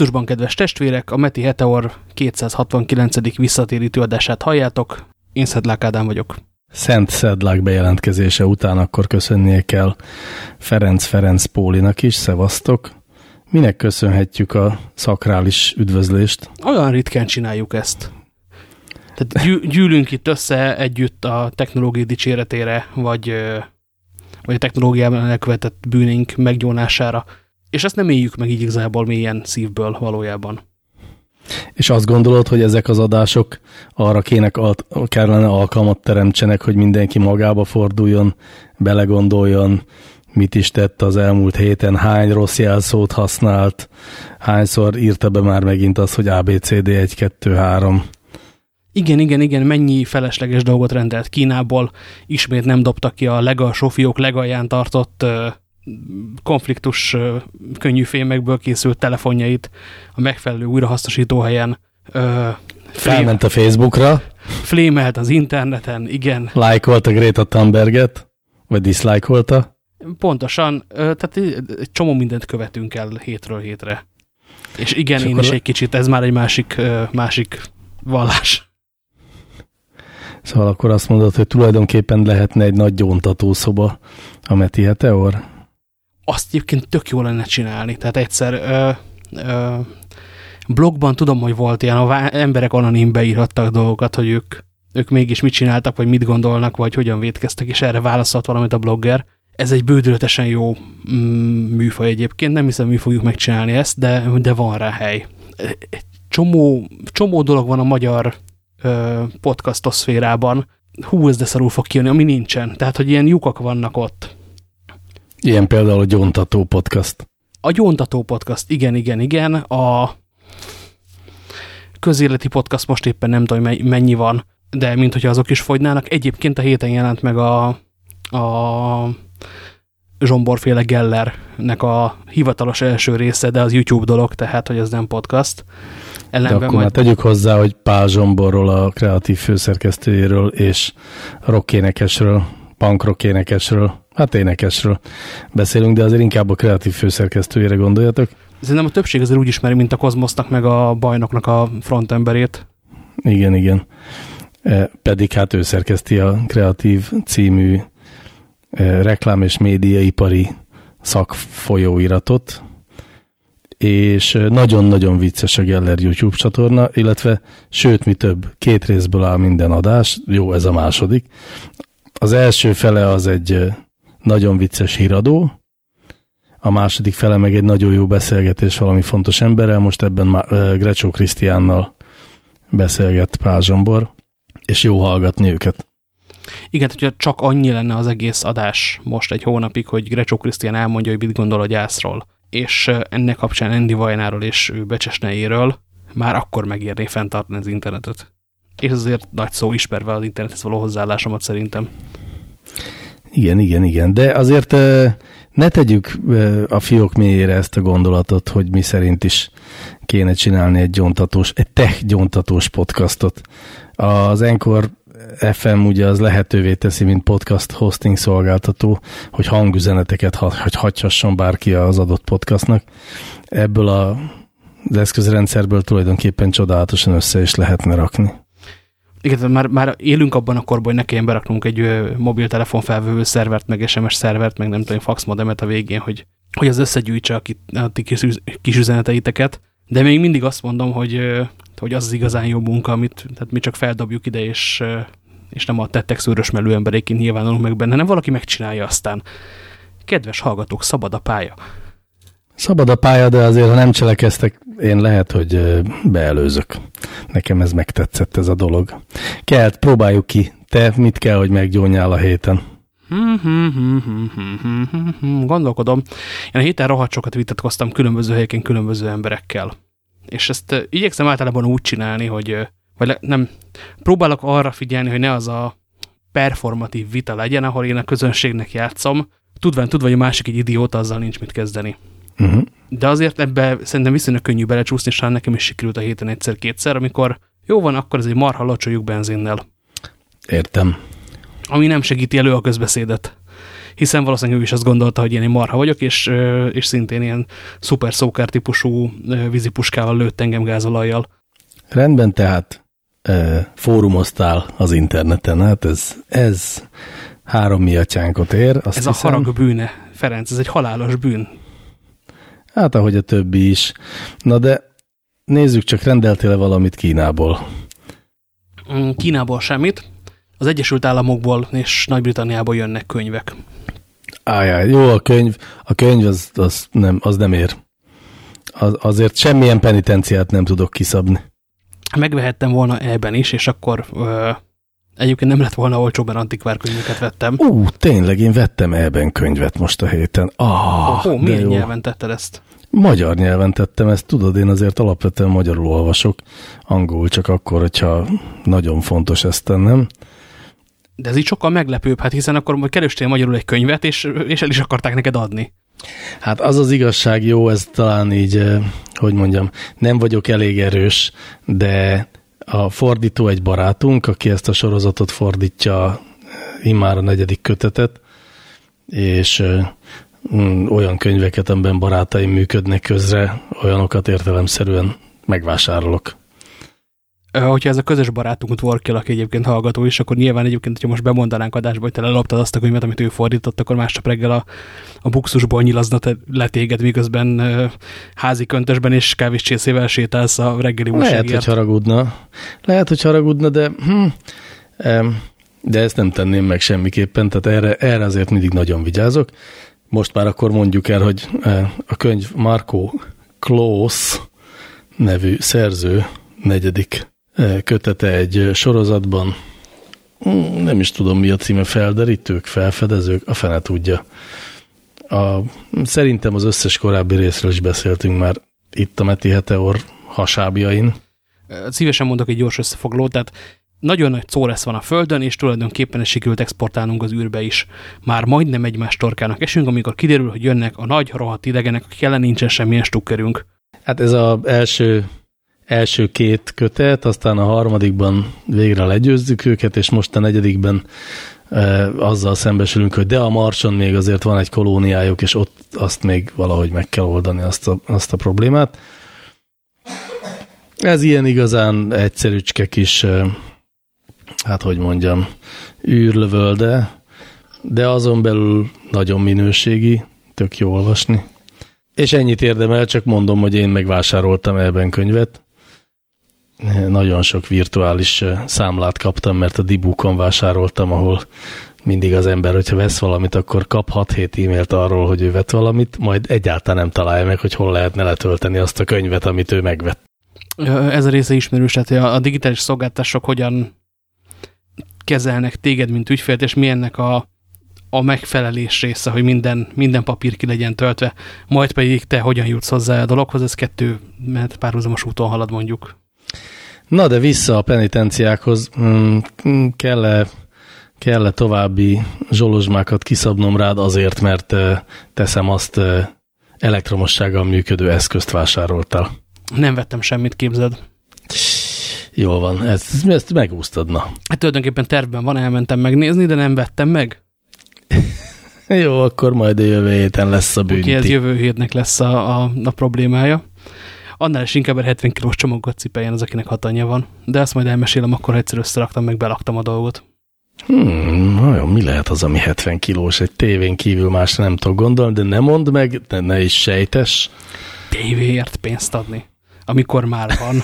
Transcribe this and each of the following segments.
Augusztusban, kedves testvérek, a Meti Heteor 269. visszatérítő adását halljátok. Én Szedlák Ádám vagyok. Szent Szedlák bejelentkezése után akkor köszönnie kell Ferenc Ferenc Pólinak is, szevasztok. Minek köszönhetjük a szakrális üdvözlést? Olyan ritkán csináljuk ezt. Tehát gyű, gyűlünk itt össze együtt a technológiai dicséretére, vagy, vagy a technológiában elkövetett bűnénk meggyónására. És ezt nem éljük meg így igazából mélyen szívből valójában. És azt gondolod, hogy ezek az adások arra kének, kellene alkalmat teremtsenek, hogy mindenki magába forduljon, belegondoljon, mit is tett az elmúlt héten, hány rossz jelszót használt, hányszor írta be már megint az, hogy ABCD 1, 2, 3. Igen, igen, igen, mennyi felesleges dolgot rendelt Kínából, ismét nem dobtak ki a legalsó fiók legalján tartott konfliktus könnyű fémekből készült telefonjait a megfelelő újrahasznosító helyen. Felment a Facebookra. Flémelt az interneten, igen. Lájkolta Greta Thunberget, vagy diszlájkolta. Pontosan, tehát egy csomó mindent követünk el hétről hétre. És igen, És én is egy kicsit, ez már egy másik, másik vallás. Szóval akkor azt mondod, hogy tulajdonképpen lehetne egy nagy gyóntatószoba a Meti Heteor? Azt egyébként tök jó lenne csinálni. Tehát egyszer ö, ö, blogban tudom, hogy volt ilyen, a emberek anonim beírhattak dolgokat, hogy ők, ők mégis mit csináltak, vagy mit gondolnak, vagy hogyan védkeztek, és erre válaszolt valamit a blogger. Ez egy bődületesen jó mm, műfaj egyébként, nem hiszem, mi fogjuk megcsinálni ezt, de, de van rá hely. Csomó, csomó dolog van a magyar ö, podcastoszférában, hú, ez de szarul fog kijönni, ami nincsen. Tehát, hogy ilyen lyukak vannak ott Ilyen például a Gyóntató Podcast. A Gyóntató Podcast, igen, igen, igen. A közéleti podcast most éppen nem tudom, mennyi van, de mint hogyha azok is fogynának. Egyébként a héten jelent meg a, a Zsomborféle Gellernek a hivatalos első része, de az YouTube dolog, tehát, hogy az nem podcast. Ellenben de akkor majd... már tegyük hozzá, hogy Pál Zsomborról, a kreatív főszerkesztőjéről és rockénekesről, punkrockénekesről Hát énekesről beszélünk, de azért inkább a kreatív főszerkesztőjére gondoljatok. Szerintem a többség azért úgy ismeri, mint a Kozmosznak meg a bajnoknak a frontemberét. Igen, igen. E, pedig hát ő szerkeszti a Kreatív című e, reklám- és médiaipari szakfolyóiratot, és nagyon-nagyon vicces a Geller YouTube csatorna, illetve sőt, mi több, két részből áll minden adás, jó, ez a második. Az első fele az egy nagyon vicces híradó, a második fele meg egy nagyon jó beszélgetés valami fontos emberrel, most ebben Grecsó Krisztiánnal beszélget Pál Zsombor, és jó hallgatni őket. Igen, hogyha csak annyi lenne az egész adás most egy hónapig, hogy Grecsó Krisztián elmondja, hogy mit gondol a gyászról, és ennek kapcsán Andy Vajnáról és ő becsesnejéről, már akkor megérné fenntartani az internetet. És azért nagy szó ismerve az internethez való hozzáállásomat szerintem. Igen, igen, igen, de azért ne tegyük a fiók mélyére ezt a gondolatot, hogy mi szerint is kéne csinálni egy gyontatós, egy tech gyontatós podcastot. Az Encore FM ugye az lehetővé teszi, mint podcast hosting szolgáltató, hogy hangüzeneteket hogy hagyhasson bárki az adott podcastnak. Ebből a, az eszközrendszerből tulajdonképpen csodálatosan össze is lehetne rakni. Igen, már, már élünk abban a korban, hogy ne kelljen beraknunk egy mobiltelefon felvevő szervert, meg SMS szervert, meg nem tudom, fax modemet a végén, hogy, hogy az összegyűjtse a, a ti kis, kis üzeneteiteket. De még mindig azt mondom, hogy, hogy az az igazán jó munka, amit tehát mi csak feldobjuk ide, és, és nem a tettek szőrös mellő emberéként nyilvánulunk meg benne, hanem valaki megcsinálja aztán. Kedves hallgatók, szabad a pálya. Szabad a pálya, de azért, ha nem cselekeztek, én lehet, hogy beelőzök. Nekem ez megtetszett ez a dolog. Kelt, próbáljuk ki. Te mit kell, hogy meggyónjál a héten? Gondolkodom. Én a héten rohadt sokat vitatkoztam különböző helyeken különböző emberekkel. És ezt igyekszem általában úgy csinálni, hogy vagy nem, próbálok arra figyelni, hogy ne az a performatív vita legyen, ahol én a közönségnek játszom, tudván tudva, hogy a másik egy idióta, azzal nincs mit kezdeni. Uh -huh. De azért ebbe szerintem viszonylag könnyű belecsúszni, és nekem is sikerült a héten egyszer-kétszer, amikor jó van, akkor ez egy marha locsoljuk benzinnel. Értem. Ami nem segíti elő a közbeszédet. hiszen valószínűleg ő is azt gondolta, hogy én egy marha vagyok, és, és szintén ilyen szuper szókár típusú vízipuskával lőtt engem gázolajjal. Rendben, tehát e, fórumoztál az interneten, hát ez, ez három miatyánkot ér. Azt ez hiszem, a harag bűne, Ferenc, ez egy halálos bűn. Hát, ahogy a többi is. Na de nézzük csak, rendeltél-e valamit Kínából? Mm, Kínából semmit. Az Egyesült Államokból és Nagy-Britanniából jönnek könyvek. Ájá, jó, a könyv, a könyv az, az, nem, az nem ér. Az, azért semmilyen penitenciát nem tudok kiszabni. Megvehettem volna ebben is, és akkor ö, egyébként nem lett volna olcsó, mert antikvárkönyveket vettem. Ú, tényleg, én vettem ebben könyvet most a héten. Ah, oh, oh, milyen jó. nyelven tetted ezt? Magyar nyelven tettem ezt, tudod, én azért alapvetően magyarul olvasok, angol csak akkor, hogyha nagyon fontos ezt tennem. De ez így sokkal meglepőbb, hát hiszen akkor majd kerestél magyarul egy könyvet, és, és el is akarták neked adni. Hát az az igazság jó, ez talán így, eh, hogy mondjam, nem vagyok elég erős, de a fordító egy barátunk, aki ezt a sorozatot fordítja immár a negyedik kötetet, és eh, mm, olyan könyveket, amiben barátaim működnek közre, olyanokat értelemszerűen megvásárolok hogyha ez a közös barátunk Dvorkel, aki egyébként hallgató is, akkor nyilván egyébként, hogyha most bemondanánk adásba, hogy te leloptad azt a könyvet, amit ő fordított, akkor másnap reggel a, a buxusból nyilazna te letéged, miközben uh, házi köntösben és kávéscsészével sétálsz a reggeli újságért. Lehet, hogy haragudna. Lehet, hogy haragudna, de hm, de ezt nem tenném meg semmiképpen, tehát erre, erre azért mindig nagyon vigyázok. Most már akkor mondjuk el, hogy a könyv Marco Klaus nevű szerző negyedik kötete egy sorozatban. Hmm, nem is tudom, mi a címe, felderítők, felfedezők, a fene tudja. A, szerintem az összes korábbi részről is beszéltünk már itt a Meti Heteor hasábjain. Szívesen mondok egy gyors összefoglalót, tehát nagyon nagy lesz van a Földön, és tulajdonképpen sikerült exportálnunk az űrbe is. Már majdnem egymás torkának esünk, amikor kiderül, hogy jönnek a nagy, rohadt idegenek, akik ellen nincsen semmilyen stukkerünk. Hát ez az első első két kötet, aztán a harmadikban végre legyőzzük őket, és most a negyedikben e, azzal szembesülünk, hogy de a Marson még azért van egy kolóniájuk, és ott azt még valahogy meg kell oldani azt a, azt a problémát. Ez ilyen igazán egyszerűcske kis, e, hát hogy mondjam, űrlövölde, de azon belül nagyon minőségi, tök jó olvasni. És ennyit érdemel, csak mondom, hogy én megvásároltam ebben könyvet, nagyon sok virtuális számlát kaptam, mert a Dibukon vásároltam, ahol mindig az ember, hogyha vesz valamit, akkor kap 6-7 e-mailt arról, hogy ő vett valamit, majd egyáltalán nem találja meg, hogy hol lehetne letölteni azt a könyvet, amit ő megvett. Ez a része ismerős, tehát a digitális szolgáltások hogyan kezelnek téged, mint ügyfélt, és mi ennek a, a megfelelés része, hogy minden, minden papír ki legyen töltve, majd pedig te hogyan jutsz hozzá a dologhoz, ez kettő, mert párhuzamos úton halad mondjuk. Na de vissza a penitenciákhoz, mm, kell-e kell -e további zsolozsmákat kiszabnom rád azért, mert teszem azt elektromossággal működő eszközt vásároltál? Nem vettem semmit, képzeld. Jól van, ezt, ezt megúsztad, na. Hát tulajdonképpen tervben van, elmentem megnézni, de nem vettem meg. Jó, akkor majd a jövő héten lesz a bünti. Oké, ez jövő hétnek lesz a, a, a problémája annál is inkább 70 kilós csomagot cipeljen az, akinek hatanya van. De ezt majd elmesélem, akkor egyszer összeraktam, meg belaktam a dolgot. Hmm, nagyon mi lehet az, ami 70 kilós? Egy tévén kívül más nem tudok gondolni, de ne mondd meg, de ne is sejtes. Tévéért pénzt adni, amikor már van.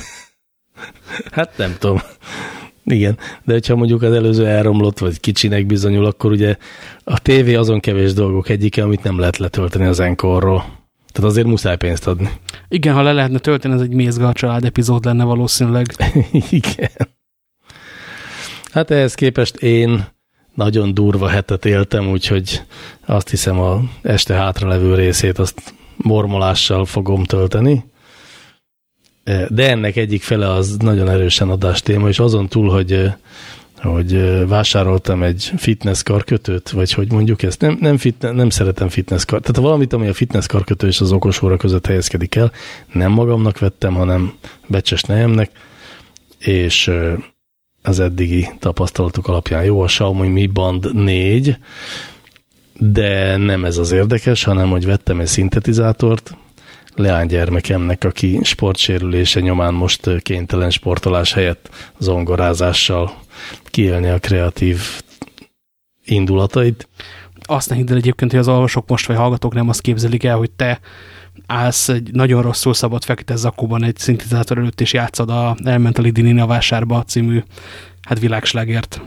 hát nem tudom. Igen, de hogyha mondjuk az előző elromlott, vagy kicsinek bizonyul, akkor ugye a tévé azon kevés dolgok egyike, amit nem lehet letölteni az enkorról. Tehát azért muszáj pénzt adni. Igen, ha le lehetne tölteni, ez egy Mézga család epizód lenne valószínűleg. Igen. Hát ehhez képest én nagyon durva hetet éltem, úgyhogy azt hiszem a este hátralevő részét azt mormolással fogom tölteni. De ennek egyik fele az nagyon erősen adás téma, és azon túl, hogy hogy vásároltam egy fitness karkötőt, vagy hogy mondjuk ezt, nem, nem, fitne, nem szeretem fitness kar, tehát valamit, ami a fitness karkötő és az okos óra között helyezkedik el, nem magamnak vettem, hanem becses nejemnek, és az eddigi tapasztalatok alapján jó a Xiaomi Mi Band 4, de nem ez az érdekes, hanem hogy vettem egy szintetizátort, leánygyermekemnek, aki sportsérülése nyomán most kénytelen sportolás helyett zongorázással kiélni a kreatív indulatait. Azt ne hidd el egyébként, hogy az olvasók most vagy hallgatók nem azt képzelik el, hogy te állsz egy nagyon rosszul szabott fekete zakóban egy szintetizátor előtt, és játszod a Elemental Idinina vásárba című hát világslágért.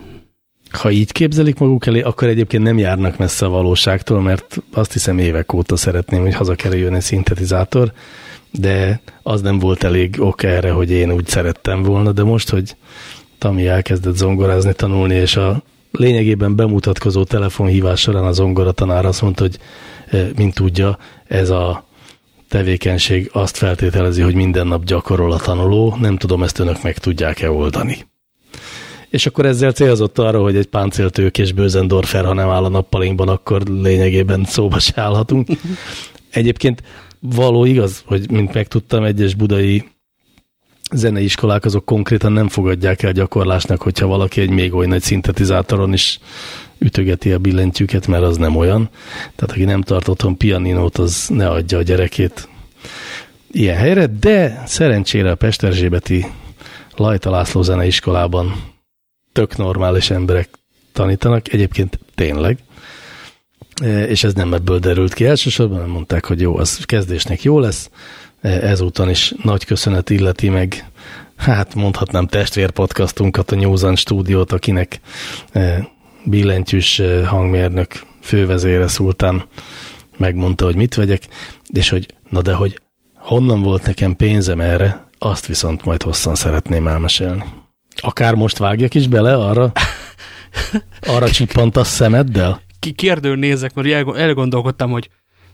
Ha így képzelik maguk elé, akkor egyébként nem járnak messze a valóságtól, mert azt hiszem évek óta szeretném, hogy hazakerüljön egy szintetizátor, de az nem volt elég ok erre, hogy én úgy szerettem volna, de most, hogy Tami elkezdett zongorázni, tanulni, és a lényegében bemutatkozó telefonhívás során a zongoratanár azt mondta, hogy mint tudja, ez a tevékenység azt feltételezi, hogy minden nap gyakorol a tanuló, nem tudom, ezt önök meg tudják-e oldani. És akkor ezzel célzott arra, hogy egy páncéltők és Bözendorfer, ha nem áll a nappalinkban, akkor lényegében szóba se állhatunk. Egyébként való igaz, hogy mint megtudtam, egyes budai zeneiskolák azok konkrétan nem fogadják el gyakorlásnak, hogyha valaki egy még olyan nagy szintetizátoron is ütögeti a billentyűket, mert az nem olyan. Tehát aki nem tart otthon pianinót, az ne adja a gyerekét ilyen helyre, de szerencsére a Pesterzsébeti Lajta László zeneiskolában tök normális emberek tanítanak, egyébként tényleg, e, és ez nem ebből derült ki. Elsősorban, hanem mondták, hogy jó, az kezdésnek jó lesz, ezúton is nagy köszönet illeti meg, hát mondhatnám testvérpodcastunkat, a Newsan stúdiót, akinek e, billentyűs hangmérnök fővezére Szultán megmondta, hogy mit vegyek, és hogy na de hogy honnan volt nekem pénzem erre, azt viszont majd hosszan szeretném elmesélni. Akár most vágjak is bele arra, arra csippant a szemeddel? Kérdő nézek, mert elgondolkodtam, hogy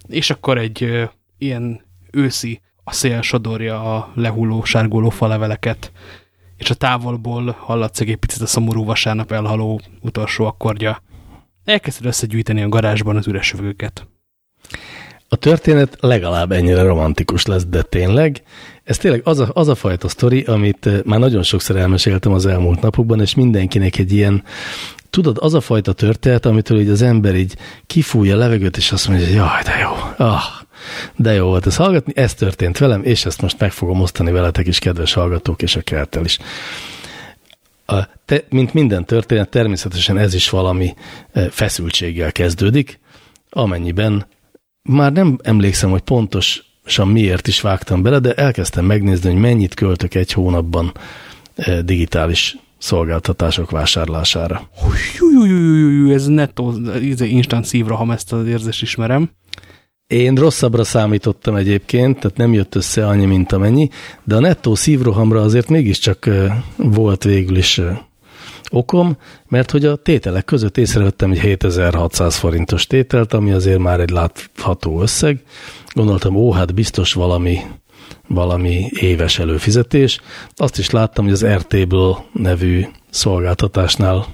és akkor egy ö, ilyen őszi a szél sodorja a lehulló, sárguló faleveleket, és a távolból hallatszik egy picit a szomorú vasárnap elhaló utolsó akkordja. Elkezdted összegyűjteni a garázsban az üres üvegeket. A történet legalább ennyire romantikus lesz, de tényleg, ez tényleg az a, az a fajta sztori, amit eh, már nagyon sokszor elmeséltem az elmúlt napokban, és mindenkinek egy ilyen, tudod, az a fajta történet, amitől így az ember így kifújja a levegőt, és azt mondja, hogy jaj, de jó, ah, de jó volt ezt hallgatni, ez történt velem, és ezt most meg fogom osztani veletek is, kedves hallgatók, és a kertel is. A, te, mint minden történet, természetesen ez is valami eh, feszültséggel kezdődik, amennyiben már nem emlékszem, hogy pontosan miért is vágtam bele, de elkezdtem megnézni, hogy mennyit költök egy hónapban eh, digitális szolgáltatások vásárlására. Ez nettó izé, instant szívra, ha ezt az érzést ismerem. Én rosszabbra számítottam egyébként, tehát nem jött össze annyi, mint amennyi, de a nettó szívrohamra azért mégiscsak volt végül is okom, mert hogy a tételek között észrevettem egy 7600 forintos tételt, ami azért már egy látható összeg. Gondoltam, ó, hát biztos valami, valami éves előfizetés. Azt is láttam, hogy az RT-ből nevű szolgáltatásnál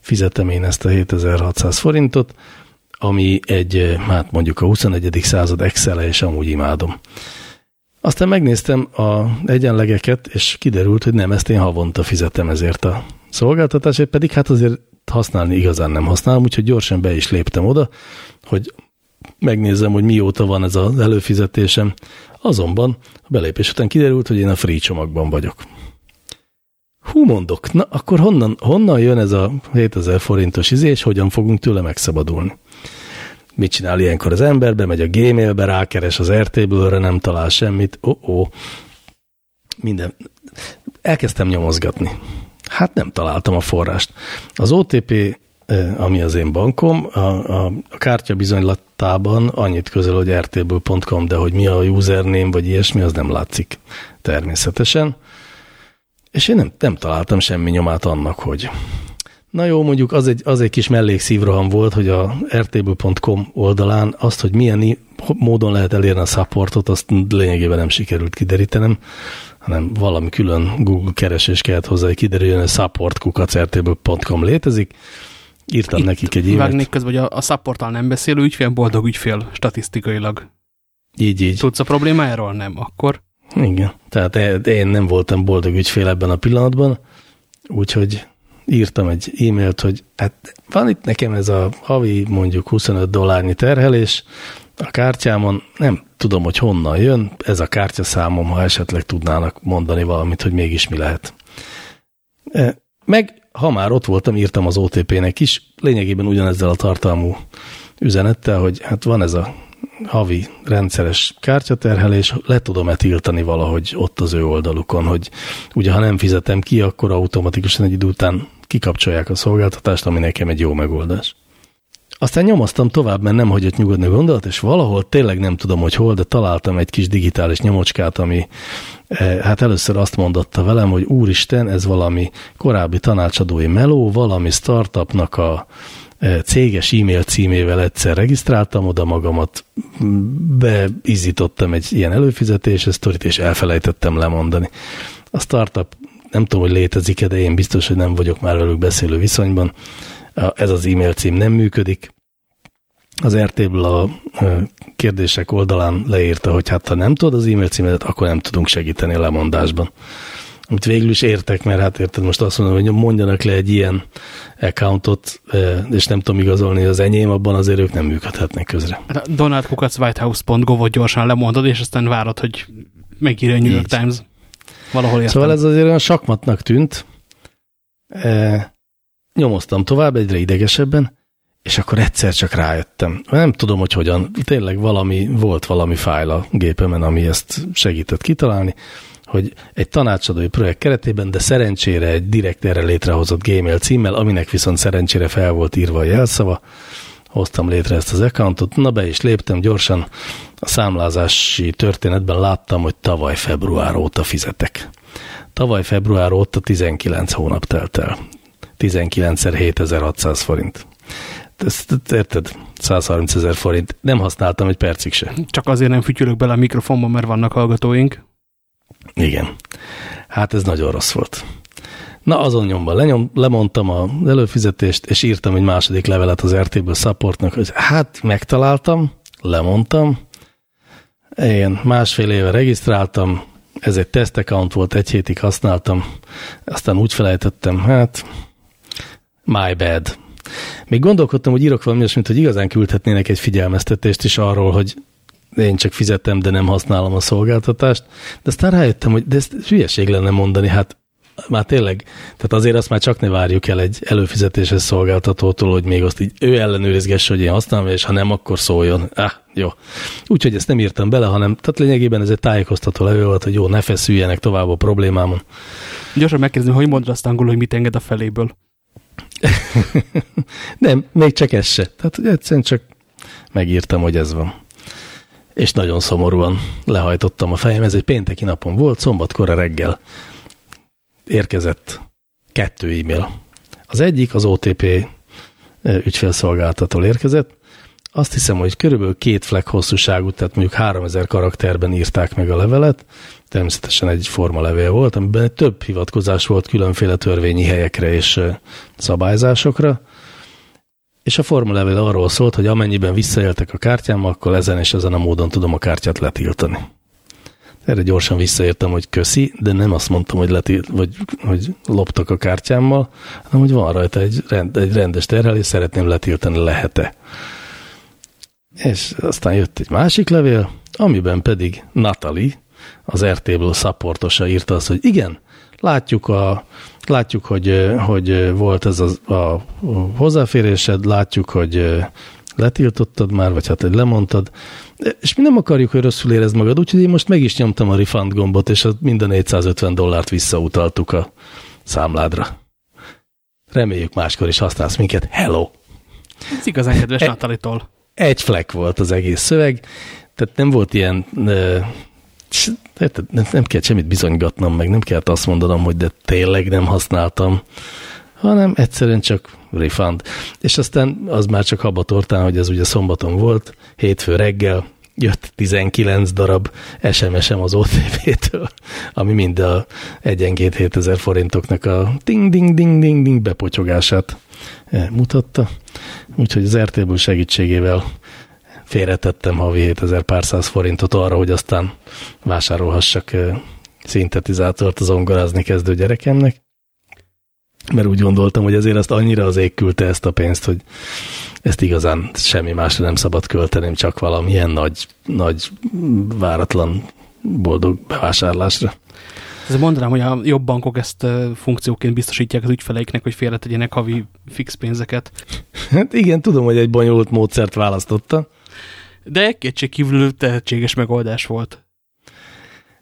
fizetem én ezt a 7600 forintot, ami egy, hát mondjuk a 21. század excel és amúgy imádom. Aztán megnéztem a egyenlegeket, és kiderült, hogy nem, ezt én havonta fizetem ezért a szolgáltatásért, pedig hát azért használni igazán nem használom, úgyhogy gyorsan be is léptem oda, hogy megnézzem, hogy mióta van ez az előfizetésem. Azonban a belépés után kiderült, hogy én a free csomagban vagyok. Hú, mondok, na akkor honnan, honnan jön ez a 7000 forintos izé, és hogyan fogunk tőle megszabadulni? Mit csinál ilyenkor az ember? Bemegy a Gmailbe, rákeres az RT-ből, nem talál semmit. Ó, oh, oh. Minden. Elkezdtem nyomozgatni. Hát nem találtam a forrást. Az OTP, eh, ami az én bankom, a, a, a kártya bizonylatában annyit közöl, hogy rtből.com, de hogy mi a username, vagy ilyesmi, az nem látszik természetesen. És én nem, nem találtam semmi nyomát annak, hogy Na jó, mondjuk az egy, az egy kis mellékszívroham volt, hogy a rtb.com oldalán azt, hogy milyen módon lehet elérni a supportot, azt lényegében nem sikerült kiderítenem hanem valami külön Google keresés kellett hozzá, hogy kiderüljön, hogy supportkukacrtből.com létezik. Írtam Itt nekik egy e-mailt. Vágnék közben, hogy a, a supporttal nem beszélő ügyfél, boldog ügyfél statisztikailag. Így, így. Tudsz a problémájáról? Nem. Akkor? Igen. Tehát én nem voltam boldog ügyfél ebben a pillanatban, úgyhogy írtam egy e-mailt, hogy hát van itt nekem ez a havi mondjuk 25 dollárnyi terhelés a kártyámon, nem tudom, hogy honnan jön, ez a kártyaszámom, ha esetleg tudnának mondani valamit, hogy mégis mi lehet. E, meg, ha már ott voltam, írtam az OTP-nek is, lényegében ugyanezzel a tartalmú üzenettel, hogy hát van ez a havi rendszeres kártyaterhelés, le tudom-e tiltani valahogy ott az ő oldalukon, hogy ugye ha nem fizetem ki, akkor automatikusan egy idő után kikapcsolják a szolgáltatást, ami nekem egy jó megoldás. Aztán nyomoztam tovább, mert nem hagyott nyugodni gondolat, és valahol tényleg nem tudom, hogy hol, de találtam egy kis digitális nyomocskát, ami eh, hát először azt mondotta velem, hogy úristen, ez valami korábbi tanácsadói meló, valami startupnak a E, céges e-mail címével egyszer regisztráltam oda magamat, beizítottam egy ilyen előfizetés sztorit, és elfelejtettem lemondani. A startup nem tudom, hogy létezik-e, de én biztos, hogy nem vagyok már velük beszélő viszonyban. Ez az e-mail cím nem működik. Az RT-ből a kérdések oldalán leírta, hogy hát ha nem tudod az e-mail címet, akkor nem tudunk segíteni a lemondásban amit végül is értek, mert hát érted, most azt mondom, hogy mondjanak le egy ilyen accountot, és nem tudom igazolni az enyém, abban azért ők nem működhetnek közre. Hát Donald Kukacz whitehouse.gov-ot gyorsan lemondod, és aztán várod, hogy megírja a New York. Times. Valahol értem. Szóval ez azért olyan sakmatnak tűnt. E, nyomoztam tovább egyre idegesebben, és akkor egyszer csak rájöttem. Nem tudom, hogy hogyan. Tényleg valami, volt valami fájl a gépemen, ami ezt segített kitalálni hogy egy tanácsadói projekt keretében, de szerencsére egy direkt erre létrehozott Gmail címmel, aminek viszont szerencsére fel volt írva a jelszava, hoztam létre ezt az accountot, na be is léptem gyorsan, a számlázási történetben láttam, hogy tavaly február óta fizetek. Tavaly február óta 19 hónap telt el. 19-szer 7600 forint. Ezt érted? 130 ezer forint. Nem használtam egy percig se. Csak azért nem fütyülök bele a mikrofonba, mert vannak hallgatóink. Igen. Hát ez nagyon rossz volt. Na, azon nyomban lenyom, lemondtam az előfizetést, és írtam egy második levelet az RT-ből supportnak, hogy hát megtaláltam, lemondtam, én másfél éve regisztráltam, ez egy test account volt, egy hétig használtam, aztán úgy felejtettem, hát my bad. Még gondolkodtam, hogy írok valami mint hogy igazán küldhetnének egy figyelmeztetést is arról, hogy én csak fizetem, de nem használom a szolgáltatást. De aztán rájöttem, hogy de ezt hülyeség lenne mondani, hát már tényleg, tehát azért azt már csak ne várjuk el egy előfizetéses szolgáltatótól, hogy még azt így ő ellenőrizgesse, hogy én használom, és ha nem, akkor szóljon. Ah, jó. Úgyhogy ezt nem írtam bele, hanem tehát lényegében ez egy tájékoztató levél volt, hogy jó, ne feszüljenek tovább a problémámon. Gyorsan megkezdem, hogy mondod azt angolul, hogy mit enged a feléből. nem, még csak ez se. Tehát egyszerűen csak megírtam, hogy ez van és nagyon szomorúan lehajtottam a fejem. Ez egy pénteki napon volt, szombatkor reggel érkezett kettő e-mail. Az egyik az OTP ügyfélszolgáltatól érkezett. Azt hiszem, hogy körülbelül két flag hosszúságú, tehát mondjuk 3000 karakterben írták meg a levelet. Természetesen egy forma levél volt, amiben több hivatkozás volt különféle törvényi helyekre és szabályzásokra és a formalevél arról szólt, hogy amennyiben visszaéltek a kártyámmal, akkor ezen és ezen a módon tudom a kártyát letiltani. Erre gyorsan visszaértem, hogy köszi, de nem azt mondtam, hogy, letilt, vagy, hogy loptak a kártyámmal, hanem hogy van rajta egy, rend, egy rendes terhelés, szeretném letiltani, lehet-e. És aztán jött egy másik levél, amiben pedig Natalie, az RT-ből szapportosa írta azt, hogy igen, látjuk a Látjuk, hogy, hogy volt ez a, a hozzáférésed, látjuk, hogy letiltottad már, vagy hát egy lemondtad, és mi nem akarjuk, hogy rosszul érezd magad, úgyhogy én most meg is nyomtam a refund gombot, és minden 450 dollárt visszautaltuk a számládra. Reméljük máskor is használsz minket. Hello! Ez igazán kedves e, Natalitól. Egy fleck volt az egész szöveg, tehát nem volt ilyen érted, nem kell semmit bizonygatnom, meg nem kell azt mondanom, hogy de tényleg nem használtam, hanem egyszerűen csak refund. És aztán az már csak habatortán, hogy ez ugye szombaton volt, hétfő reggel, jött 19 darab SMS-em az OTP-től, ami mind a egyenként 7000 forintoknak a ding-ding-ding-ding-ding bepotyogását eh, mutatta. Úgyhogy az RTB segítségével félretettem havi 7000 pár száz forintot arra, hogy aztán vásárolhassak szintetizátort az ongorázni kezdő gyerekemnek. Mert úgy gondoltam, hogy ezért azt annyira az ég küldte ezt a pénzt, hogy ezt igazán semmi másra nem szabad költenem, csak valamilyen nagy, nagy váratlan boldog bevásárlásra. Ez mondanám, hogy a jobb bankok ezt funkcióként biztosítják az ügyfeleiknek, hogy félretegyenek havi fix pénzeket. Hát igen, tudom, hogy egy bonyolult módszert választotta. De kétségkívül tehetséges megoldás volt.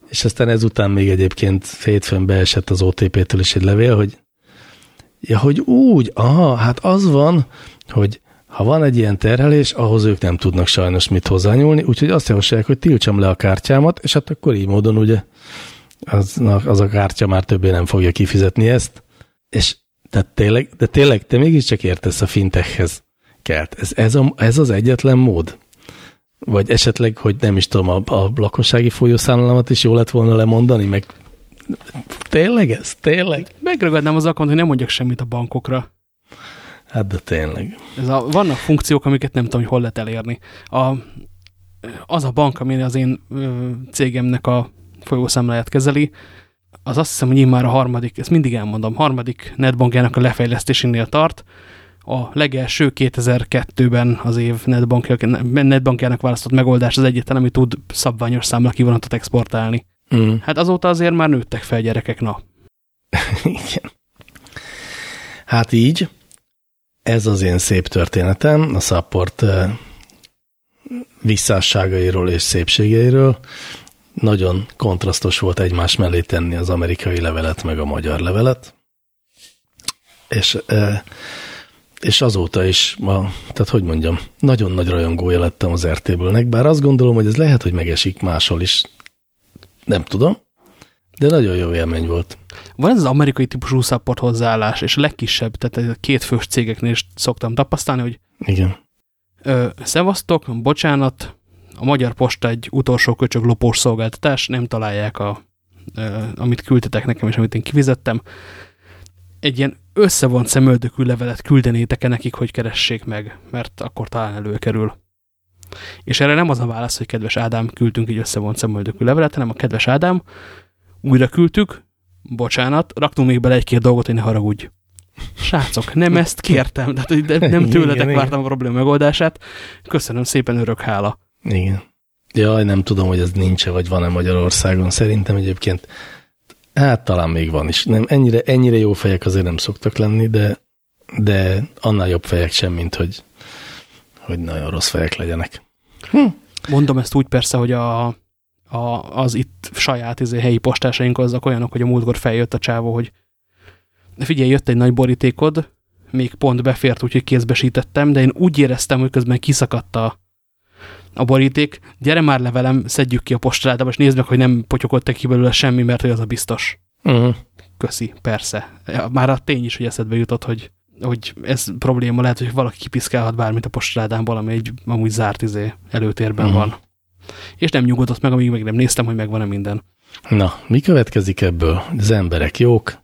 És aztán ezután még egyébként hétfőn beesett az OTP-től is egy levél, hogy ja, hogy úgy, aha, hát az van, hogy ha van egy ilyen terhelés, ahhoz ők nem tudnak sajnos mit hozzányúlni, úgyhogy azt javasolják, hogy tiltsam le a kártyámat, és hát akkor így módon ugye az, az a kártya már többé nem fogja kifizetni ezt. És tehát tényleg, de tényleg te mégiscsak értesz a fintechhez kelt. Ez, ez, a, ez az egyetlen mód? Vagy esetleg, hogy nem is tudom, a, a lakossági folyószámlámat is jó lett volna lemondani, meg tényleg ez? Tényleg? Megragadnám az akont, hogy nem mondjak semmit a bankokra. Hát de tényleg. Ez a, vannak funkciók, amiket nem tudom, hogy hol lehet elérni. A, az a bank, ami az én ö, cégemnek a folyószámláját kezeli, az azt hiszem, hogy már a harmadik, ezt mindig elmondom, harmadik netbankjának a lefejlesztésénél tart. A legelső 2002-ben az év netbankjának választott megoldás az egyetlen, ami tud szabványos számla kivonatot exportálni. Mm. Hát azóta azért már nőttek fel gyerekek, na. Igen. Hát így, ez az én szép történetem, a Support visszásságairól és szépségeiről. Nagyon kontrasztos volt egymás mellé tenni az amerikai levelet meg a magyar levelet. És, és azóta is, ma, tehát hogy mondjam, nagyon nagy rajongója lettem az RT-ből, bár azt gondolom, hogy ez lehet, hogy megesik máshol is. Nem tudom, de nagyon jó élmény volt. Van ez az amerikai típusú support hozzáállás, és a legkisebb, tehát a két fős cégeknél is szoktam tapasztalni, hogy Igen. Ö, szevasztok, bocsánat, a Magyar Posta egy utolsó köcsög lopós szolgáltatás, nem találják, a, ö, amit küldtetek nekem, és amit én kifizettem. Egy ilyen összevont szemöldökű levelet küldenétek-e nekik, hogy keressék meg, mert akkor talán előkerül. És erre nem az a válasz, hogy kedves Ádám, küldtünk egy összevont szemöldökű levelet, hanem a kedves Ádám, újra küldtük, bocsánat, raktunk még bele egy-két dolgot, hogy ne haragudj. Srácok, nem ezt kértem, tehát nem tőletek igen, vártam igen. a probléma megoldását. Köszönöm szépen, örök hála. Igen. Jaj, nem tudom, hogy ez nincs -e, vagy van-e Magyarországon. Szerintem egyébként, hát talán még van is. Nem, ennyire, ennyire jó fejek azért nem szoktak lenni, de, de annál jobb fejek sem, mint hogy, hogy nagyon rossz fejek legyenek. Hm. Mondom ezt úgy persze, hogy a, a, az itt saját izé, helyi postásaink azok olyanok, hogy a múltkor feljött a csávó, hogy figyelj, jött egy nagy borítékod, még pont befért, úgyhogy kézbesítettem, de én úgy éreztem, hogy közben kiszakadt a, a boríték, gyere már levelem, szedjük ki a postaládába, és nézd meg, hogy nem potyogott ki belőle semmi, mert hogy az a biztos. Uh mhm. -huh. Köszi, persze. Már a tény is, hogy eszedbe jutott, hogy, hogy ez probléma lehet, hogy valaki kipiszkálhat bármit a postaládámból, ami egy amúgy zárt izé előtérben uh mhm. -huh. van és nem nyugodott meg, amíg meg nem néztem, hogy megvan-e minden. Na, mi következik ebből? Az emberek jók,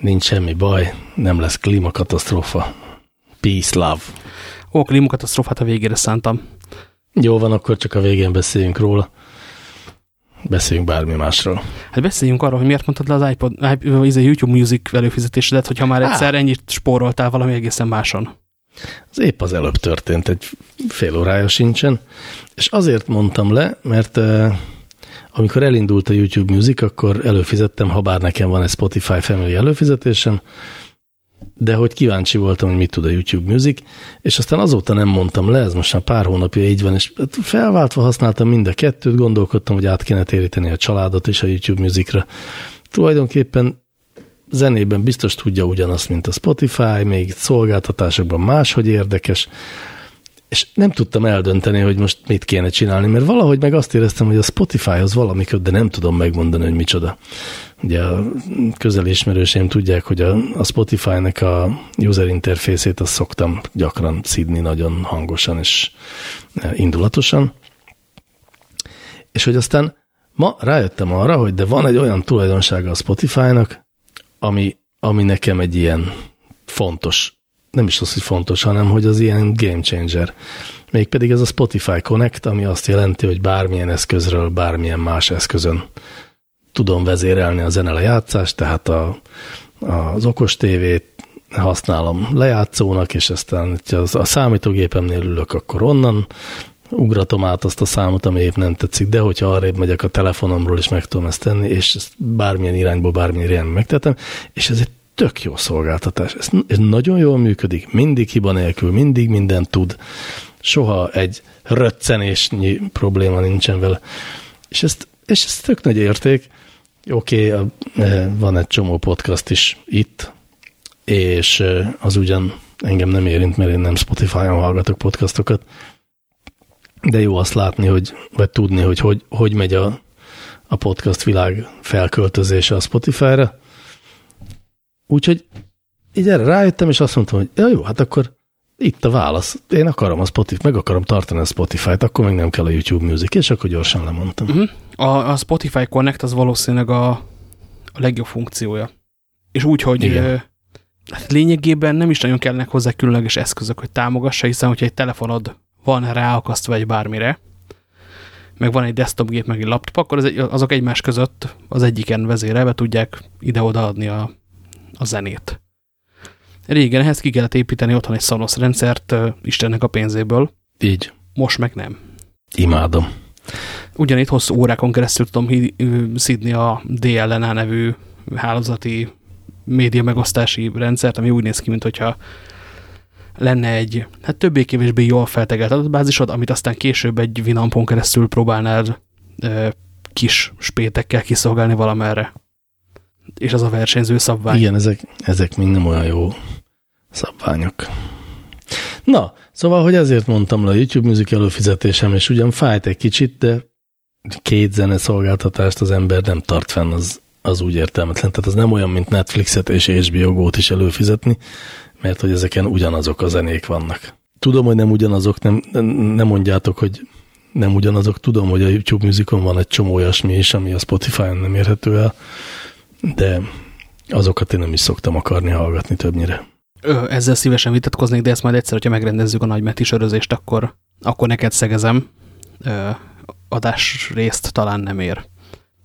nincs semmi baj, nem lesz klímakatasztrófa. Peace, love. Ó, klímakatasztrófát a végére szántam. Jó van, akkor csak a végén beszéljünk róla. Beszéljünk bármi másról. Hát beszéljünk arról, hogy miért mondtad le az iPod, iPod, a YouTube Music előfizetésedet, hogyha már egyszer Há. ennyit spóroltál valami egészen máson. Az épp az előbb történt, egy fél órája sincsen, és azért mondtam le, mert uh, amikor elindult a YouTube Music, akkor előfizettem, ha bár nekem van egy Spotify Family előfizetésem, de hogy kíváncsi voltam, hogy mit tud a YouTube Music, és aztán azóta nem mondtam le, ez most már pár hónapja így van, és felváltva használtam mind a kettőt, gondolkodtam, hogy át kéne téríteni a családot is a YouTube Musicra. Tulajdonképpen zenében biztos tudja ugyanazt, mint a Spotify, még szolgáltatásokban máshogy érdekes, és nem tudtam eldönteni, hogy most mit kéne csinálni, mert valahogy meg azt éreztem, hogy a Spotify-hoz valami köt, de nem tudom megmondani, hogy micsoda. Ugye a közeli ismerőseim tudják, hogy a, a Spotify-nek a user interfészét azt szoktam gyakran szidni nagyon hangosan és e, indulatosan. És hogy aztán ma rájöttem arra, hogy de van egy olyan tulajdonsága a Spotify-nak, ami, ami nekem egy ilyen fontos, nem is az, hogy fontos, hanem hogy az ilyen game changer. Mégpedig ez a Spotify Connect, ami azt jelenti, hogy bármilyen eszközről, bármilyen más eszközön tudom vezérelni a zene lejátszást, tehát a, az okos tévét használom lejátszónak, és aztán ha a számítógépemnél ülök, akkor onnan ugratom át azt a számot, ami épp nem tetszik, de hogyha arrébb megyek a telefonomról, és meg tudom ezt tenni, és ezt bármilyen irányból, bármilyen irányból megtetem, és ez egy tök jó szolgáltatás. Ez, ez nagyon jól működik, mindig hiba nélkül, mindig mindent tud, soha egy röccenésnyi probléma nincsen vele. És, ezt, és ez tök nagy érték. Oké, okay, e, van egy csomó podcast is itt, és e, az ugyan engem nem érint, mert én nem Spotify-on hallgatok podcastokat, de jó azt látni, hogy, vagy tudni, hogy hogy, hogy megy a, a podcast világ felköltözése a Spotify-ra. Úgyhogy így erre rájöttem, és azt mondtam, hogy ja, jó, hát akkor itt a válasz. Én akarom a Spotify, meg akarom tartani a Spotify-t, akkor meg nem kell a YouTube Music, és akkor gyorsan lemondtam. Uh mhm. -huh. a, a Spotify Connect az valószínűleg a, a legjobb funkciója. És úgy, hogy Igen. hát lényegében nem is nagyon kellnek hozzá különleges eszközök, hogy támogassa, hiszen hogyha egy telefonod van ráakasztva egy bármire, meg van egy desktop gép, meg egy laptop, akkor az azok egymás között az egyiken vezérelve tudják ide-oda adni a, a zenét. Régen ehhez ki kellett építeni otthon egy Sonos rendszert uh, Istennek a pénzéből. Így. Most meg nem. Imádom. Ugyanitt hosszú órákon keresztül tudom szidni a DLNA nevű hálózati média megosztási rendszert, ami úgy néz ki, mint hogyha lenne egy hát többé-kevésbé jól feltegelt adatbázisod, amit aztán később egy Winampon keresztül próbálnál ö, kis spétekkel kiszolgálni valamerre. És az a versenyző szabvány. Igen, ezek, ezek mind nem olyan jó szabványok. Na, szóval, hogy ezért mondtam le a YouTube Music előfizetésem, és ugyan fájt egy kicsit, de két zene szolgáltatást az ember nem tart fenn, az, az úgy értelmetlen. Tehát az nem olyan, mint Netflixet és HBO Go-t is előfizetni, mert hogy ezeken ugyanazok a zenék vannak. Tudom, hogy nem ugyanazok, nem, nem mondjátok, hogy nem ugyanazok. Tudom, hogy a YouTube Musicon van egy csomó olyasmi is, ami a Spotify-on nem érhető el, de azokat én nem is szoktam akarni hallgatni többnyire. Ö, ezzel szívesen vitatkoznék, de ezt majd egyszer, hogyha megrendezzük a nagymeti sörözést, akkor, akkor neked szegezem. Ö, adás részt talán nem ér.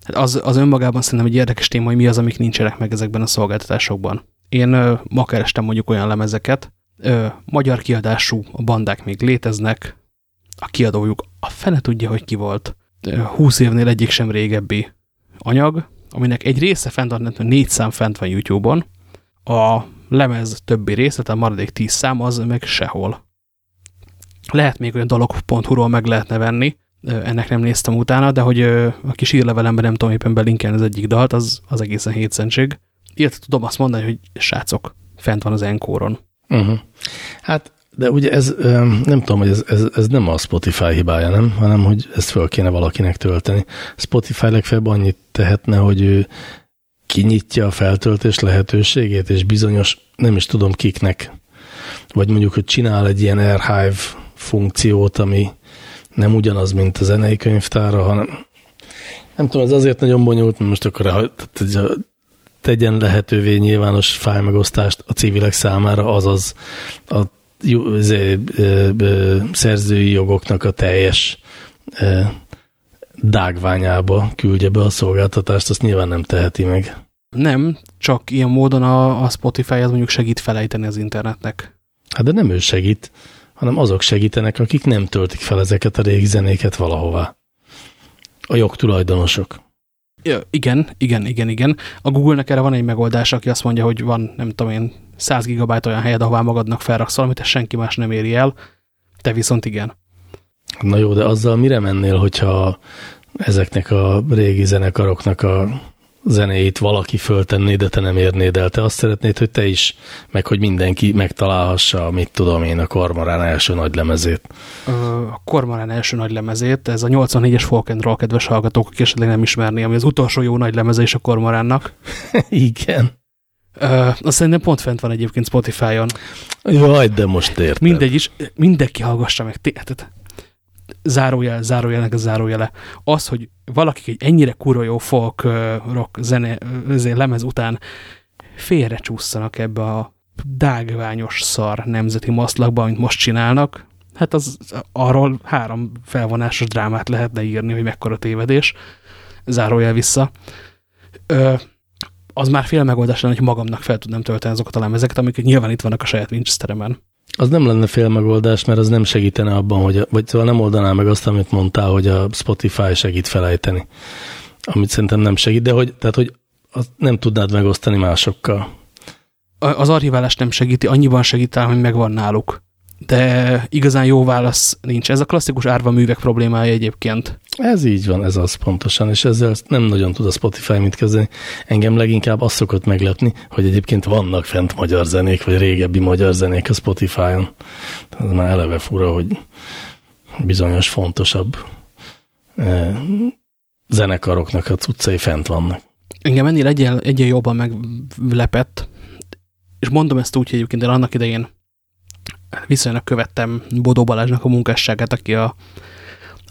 Hát az, az önmagában szerintem egy érdekes téma, hogy mi az, amik nincsenek meg ezekben a szolgáltatásokban. Én ö, ma kerestem mondjuk olyan lemezeket, ö, magyar kiadású, a bandák még léteznek, a kiadójuk a fene tudja, hogy ki volt. Húsz évnél egyik sem régebbi anyag, aminek egy része fent van, négy szám fent van YouTube-on, a lemez többi része, tehát a maradék tíz szám, az meg sehol. Lehet még olyan dolog.hu-ról meg lehetne venni, ennek nem néztem utána, de hogy a kis írlevelemben nem tudom éppen belinkelni az egyik dalt, az, az egészen hétszentség. Illetve tudom azt mondani, hogy srácok, fent van az enkóron. Uh -huh. Hát, de ugye ez, nem tudom, hogy ez, ez, ez nem a Spotify hibája, nem? Hanem, hogy ezt föl kéne valakinek tölteni. Spotify legfeljebb annyit tehetne, hogy ő kinyitja a feltöltés lehetőségét, és bizonyos, nem is tudom kiknek, vagy mondjuk, hogy csinál egy ilyen archive funkciót, ami nem ugyanaz, mint a zenei könyvtára, hanem nem tudom, ez azért nagyon bonyolult, mert most akkor tegyen lehetővé nyilvános fájmegosztást a civilek számára, azaz a szerzői jogoknak a teljes dágványába küldje be a szolgáltatást, azt nyilván nem teheti meg. Nem, csak ilyen módon a, a Spotify az mondjuk segít felejteni az internetnek. Hát de nem ő segít, hanem azok segítenek, akik nem töltik fel ezeket a régi zenéket valahová. A jogtulajdonosok. Ja, igen, igen, igen, igen. A Google-nek erre van egy megoldás, aki azt mondja, hogy van, nem tudom én, 100 gigabyte olyan helyed, ahová magadnak felraksz valamit, senki más nem éri el, te viszont igen. Na jó, de azzal mire mennél, hogyha ezeknek a régi zenekaroknak a zenéit valaki föltenné, de te nem érnéd el. Te azt szeretnéd, hogy te is, meg hogy mindenki megtalálhassa, mit tudom én, a Kormorán első nagy lemezét. A Kormorán első nagy lemezét, ez a 84-es Folk and Roll, kedves hallgatók, akik esetleg nem ismerni, ami az utolsó jó nagy lemeze is a Kormoránnak. Igen. Uh, azt szerintem pont fent van egyébként Spotify-on. Jaj, de most értem. Mindegy is, mindenki hallgassa meg. Hát, zárójel, zárójelnek a zárójele. Az, hogy valakik egy ennyire kurva jó folk rock zene, lemez után félre csúszanak ebbe a dágványos szar nemzeti maszlakba, amit most csinálnak, hát az arról három felvonásos drámát lehetne írni, hogy mekkora tévedés. Zárójel vissza. Ö, az már fél megoldás lenne, hogy magamnak fel tudnám tölteni azokat a lemezeket, amik nyilván itt vannak a saját Winchesteremen. Az nem lenne fél megoldás, mert az nem segítene abban, hogy, vagy szóval nem oldaná meg azt, amit mondtál, hogy a Spotify segít felejteni. Amit szerintem nem segít, de hogy, tehát, hogy azt nem tudnád megosztani másokkal. Az archiválás nem segíti, annyiban segít hogy megvan náluk de igazán jó válasz nincs. Ez a klasszikus árva művek problémája egyébként. Ez így van, ez az pontosan, és ezzel nem nagyon tud a Spotify mit kezdeni. Engem leginkább azt szokott meglepni, hogy egyébként vannak fent magyar zenék, vagy régebbi magyar zenék a Spotify-on. Ez már eleve fura, hogy bizonyos fontosabb eh, zenekaroknak a cuccai fent vannak. Engem ennél egyen, egyen jobban meglepett, és mondom ezt úgy, hogy egyébként én annak idején viszonylag követtem Bodó Balázsnak a munkásságát, aki a,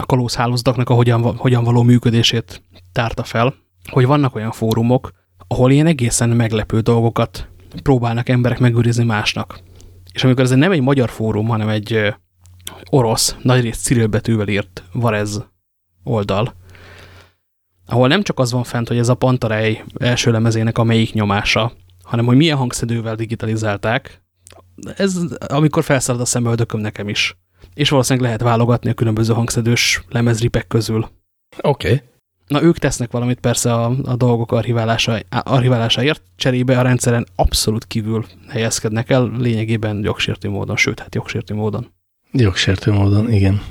a kalózhálózatoknak a hogyan, hogyan való működését tárta fel, hogy vannak olyan fórumok, ahol ilyen egészen meglepő dolgokat próbálnak emberek megőrizni másnak. És amikor ez nem egy magyar fórum, hanem egy orosz, nagyrészt Cyril betűvel írt Varez oldal, ahol nem csak az van fent, hogy ez a Pantarej első lemezének a melyik nyomása, hanem hogy milyen hangszedővel digitalizálták, ez amikor felszalad a szemöldököm nekem is. És valószínűleg lehet válogatni a különböző hangszedős lemezripek közül. Oké. Okay. Na, ők tesznek valamit persze a, a dolgok archiválása, archiválásáért, cserébe a rendszeren abszolút kívül helyezkednek el, lényegében jogsértő módon, sőt, hát jogsértő módon. Jogsértő módon, igen.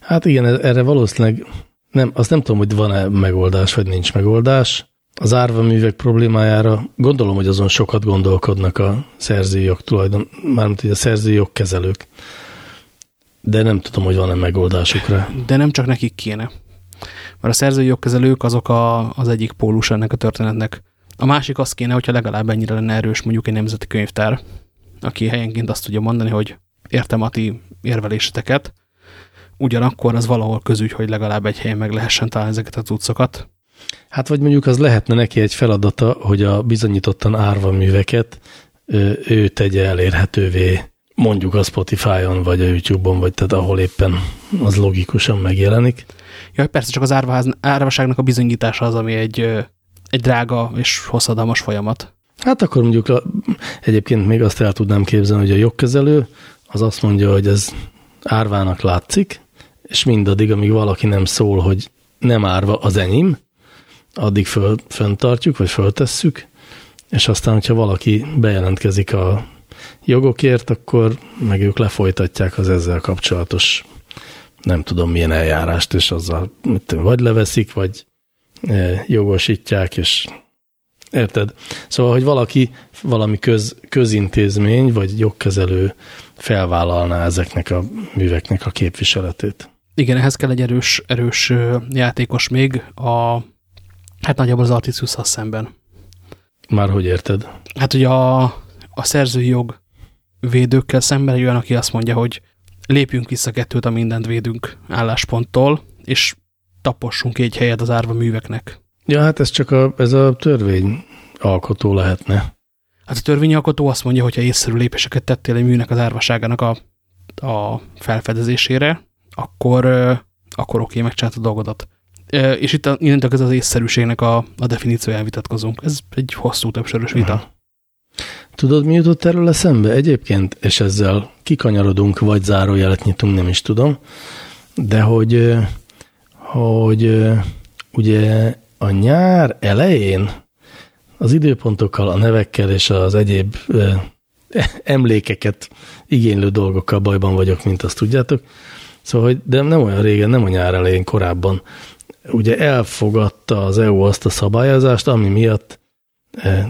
Hát igen, erre valószínűleg nem, azt nem tudom, hogy van-e megoldás, vagy nincs megoldás az árva művek problémájára gondolom, hogy azon sokat gondolkodnak a szerzői jog tulajdon, mármint a szerzői jogkezelők, de nem tudom, hogy van-e megoldásukra. De nem csak nekik kéne. Mert a szerzői jogkezelők azok a, az egyik pólus ennek a történetnek. A másik az kéne, hogyha legalább ennyire lenne erős mondjuk egy nemzeti könyvtár, aki helyenként azt tudja mondani, hogy értem a ti érveléseteket, ugyanakkor az valahol közügy, hogy legalább egy helyen meg lehessen találni ezeket a cuccokat, Hát vagy mondjuk az lehetne neki egy feladata, hogy a bizonyítottan árva műveket ő tegye elérhetővé mondjuk a Spotify-on, vagy a YouTube-on, vagy tehát ahol éppen az logikusan megjelenik. Ja, persze csak az árvaház, árvaságnak a bizonyítása az, ami egy, egy drága és hosszadalmas folyamat. Hát akkor mondjuk egyébként még azt el tudnám képzelni, hogy a jogkezelő az azt mondja, hogy ez árvának látszik, és mindaddig, amíg valaki nem szól, hogy nem árva az enyém, addig föl, föntartjuk, vagy föltesszük, és aztán, hogyha valaki bejelentkezik a jogokért, akkor meg ők lefolytatják az ezzel kapcsolatos nem tudom milyen eljárást, és azzal vagy leveszik, vagy e, jogosítják, és érted? Szóval, hogy valaki, valami köz, közintézmény, vagy jogkezelő felvállalná ezeknek a műveknek a képviseletét. Igen, ehhez kell egy erős, erős játékos még. A Hát nagyjából az artisus szemben. Már hogy érted? Hát ugye a, a szerzői jog védőkkel szemben egy olyan, aki azt mondja, hogy lépjünk vissza kettőt a mindent védünk állásponttól, és tapossunk egy helyet az árva műveknek. Ja, hát ez csak a, ez a törvény alkotó lehetne. Hát a törvényalkotó azt mondja, hogy ha észszerű lépéseket tettél egy műnek az árvaságának a, a felfedezésére, akkor, akkor oké, megcsinált a dolgodat és itt a, innentől ez az észszerűségnek a, a definícióján vitatkozunk. Ez egy hosszú, többsörös vita. Tudod, mi jutott erről eszembe egyébként? És ezzel kikanyarodunk, vagy zárójelet nyitunk, nem is tudom. De hogy, hogy ugye a nyár elején az időpontokkal, a nevekkel és az egyéb emlékeket igénylő dolgokkal bajban vagyok, mint azt tudjátok. Szóval, hogy de nem olyan régen, nem a nyár elején, korábban ugye elfogadta az EU azt a szabályozást, ami miatt,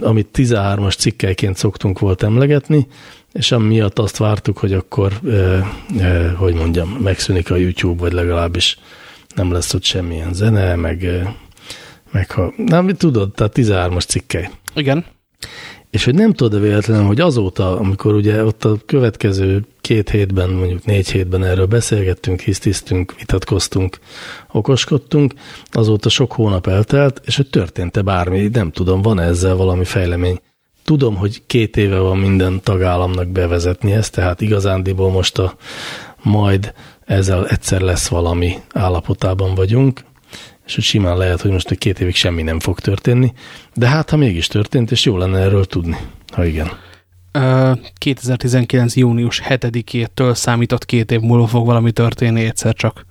amit 13-as cikkelyként szoktunk volt emlegetni, és ami miatt azt vártuk, hogy akkor, eh, eh, hogy mondjam, megszűnik a YouTube, vagy legalábbis nem lesz ott semmilyen zene, meg, meg ha, nem, tudod, tehát 13-as cikkely. Igen. És hogy nem tudod véletlenül, hogy azóta, amikor ugye ott a következő két hétben, mondjuk négy hétben erről beszélgettünk, hisztisztünk, vitatkoztunk, okoskodtunk, azóta sok hónap eltelt, és hogy történt-e bármi, nem tudom, van -e ezzel valami fejlemény. Tudom, hogy két éve van minden tagállamnak bevezetni ezt, tehát igazándiból most a majd ezzel egyszer lesz valami állapotában vagyunk, és hogy simán lehet, hogy most egy két évig semmi nem fog történni, de hát ha mégis történt, és jó lenne erről tudni, ha igen. 2019. június 7-től számított két év múlva fog valami történni egyszer csak.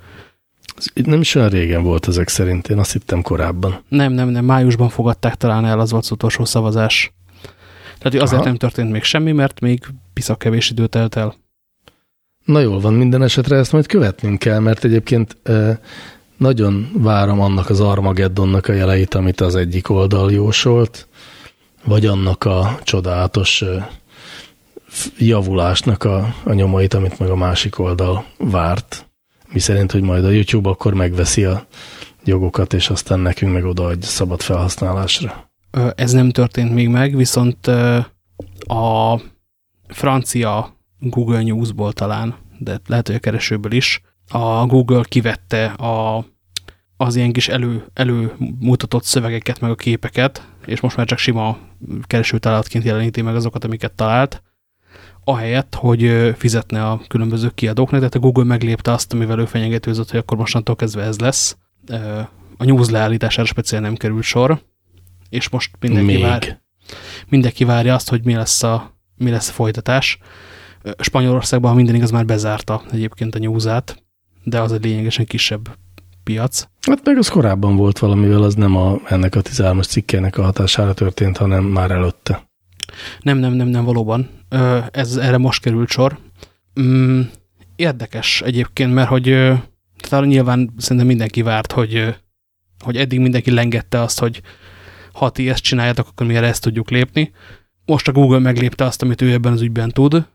Ez nem is olyan régen volt ezek szerint, én azt hittem korábban. Nem, nem, nem, májusban fogadták talán el, az volt az utolsó szavazás. Tehát azért Aha. nem történt még semmi, mert még piszak kevés idő telt el. Na jól van, minden esetre ezt majd követnünk kell, mert egyébként nagyon várom annak az Armageddonnak a jeleit, amit az egyik oldal jósolt, vagy annak a csodálatos javulásnak a, a nyomait, amit meg a másik oldal várt. Mi szerint, hogy majd a YouTube akkor megveszi a jogokat, és aztán nekünk meg odaadja szabad felhasználásra. Ez nem történt még meg, viszont a francia Google News-ból talán, de lehet, hogy a keresőből is, a Google kivette a, az ilyen kis elő, előmutatott szövegeket, meg a képeket, és most már csak sima keresőtalálatként jeleníti meg azokat, amiket talált, ahelyett, hogy fizetne a különböző kiadóknak, tehát a Google meglépte azt, amivel ő fenyegetőzött, hogy akkor mostantól kezdve ez lesz. A news leállítására speciál nem került sor, és most mindenki, vár, mindenki várja azt, hogy mi lesz a, mi lesz a folytatás. Spanyolországban, ha minden igaz, már bezárta egyébként a nyúzát, de az egy lényegesen kisebb piac. Hát meg az korábban volt valamivel, az nem a, ennek a 13-as cikkének a hatására történt, hanem már előtte. Nem, nem, nem, nem, valóban. Ez erre most került sor. Mm, érdekes egyébként, mert hogy tehát nyilván szerintem mindenki várt, hogy, hogy eddig mindenki lengette azt, hogy ha ti ezt csináljátok, akkor mi erre ezt tudjuk lépni. Most a Google meglépte azt, amit ő ebben az ügyben tud,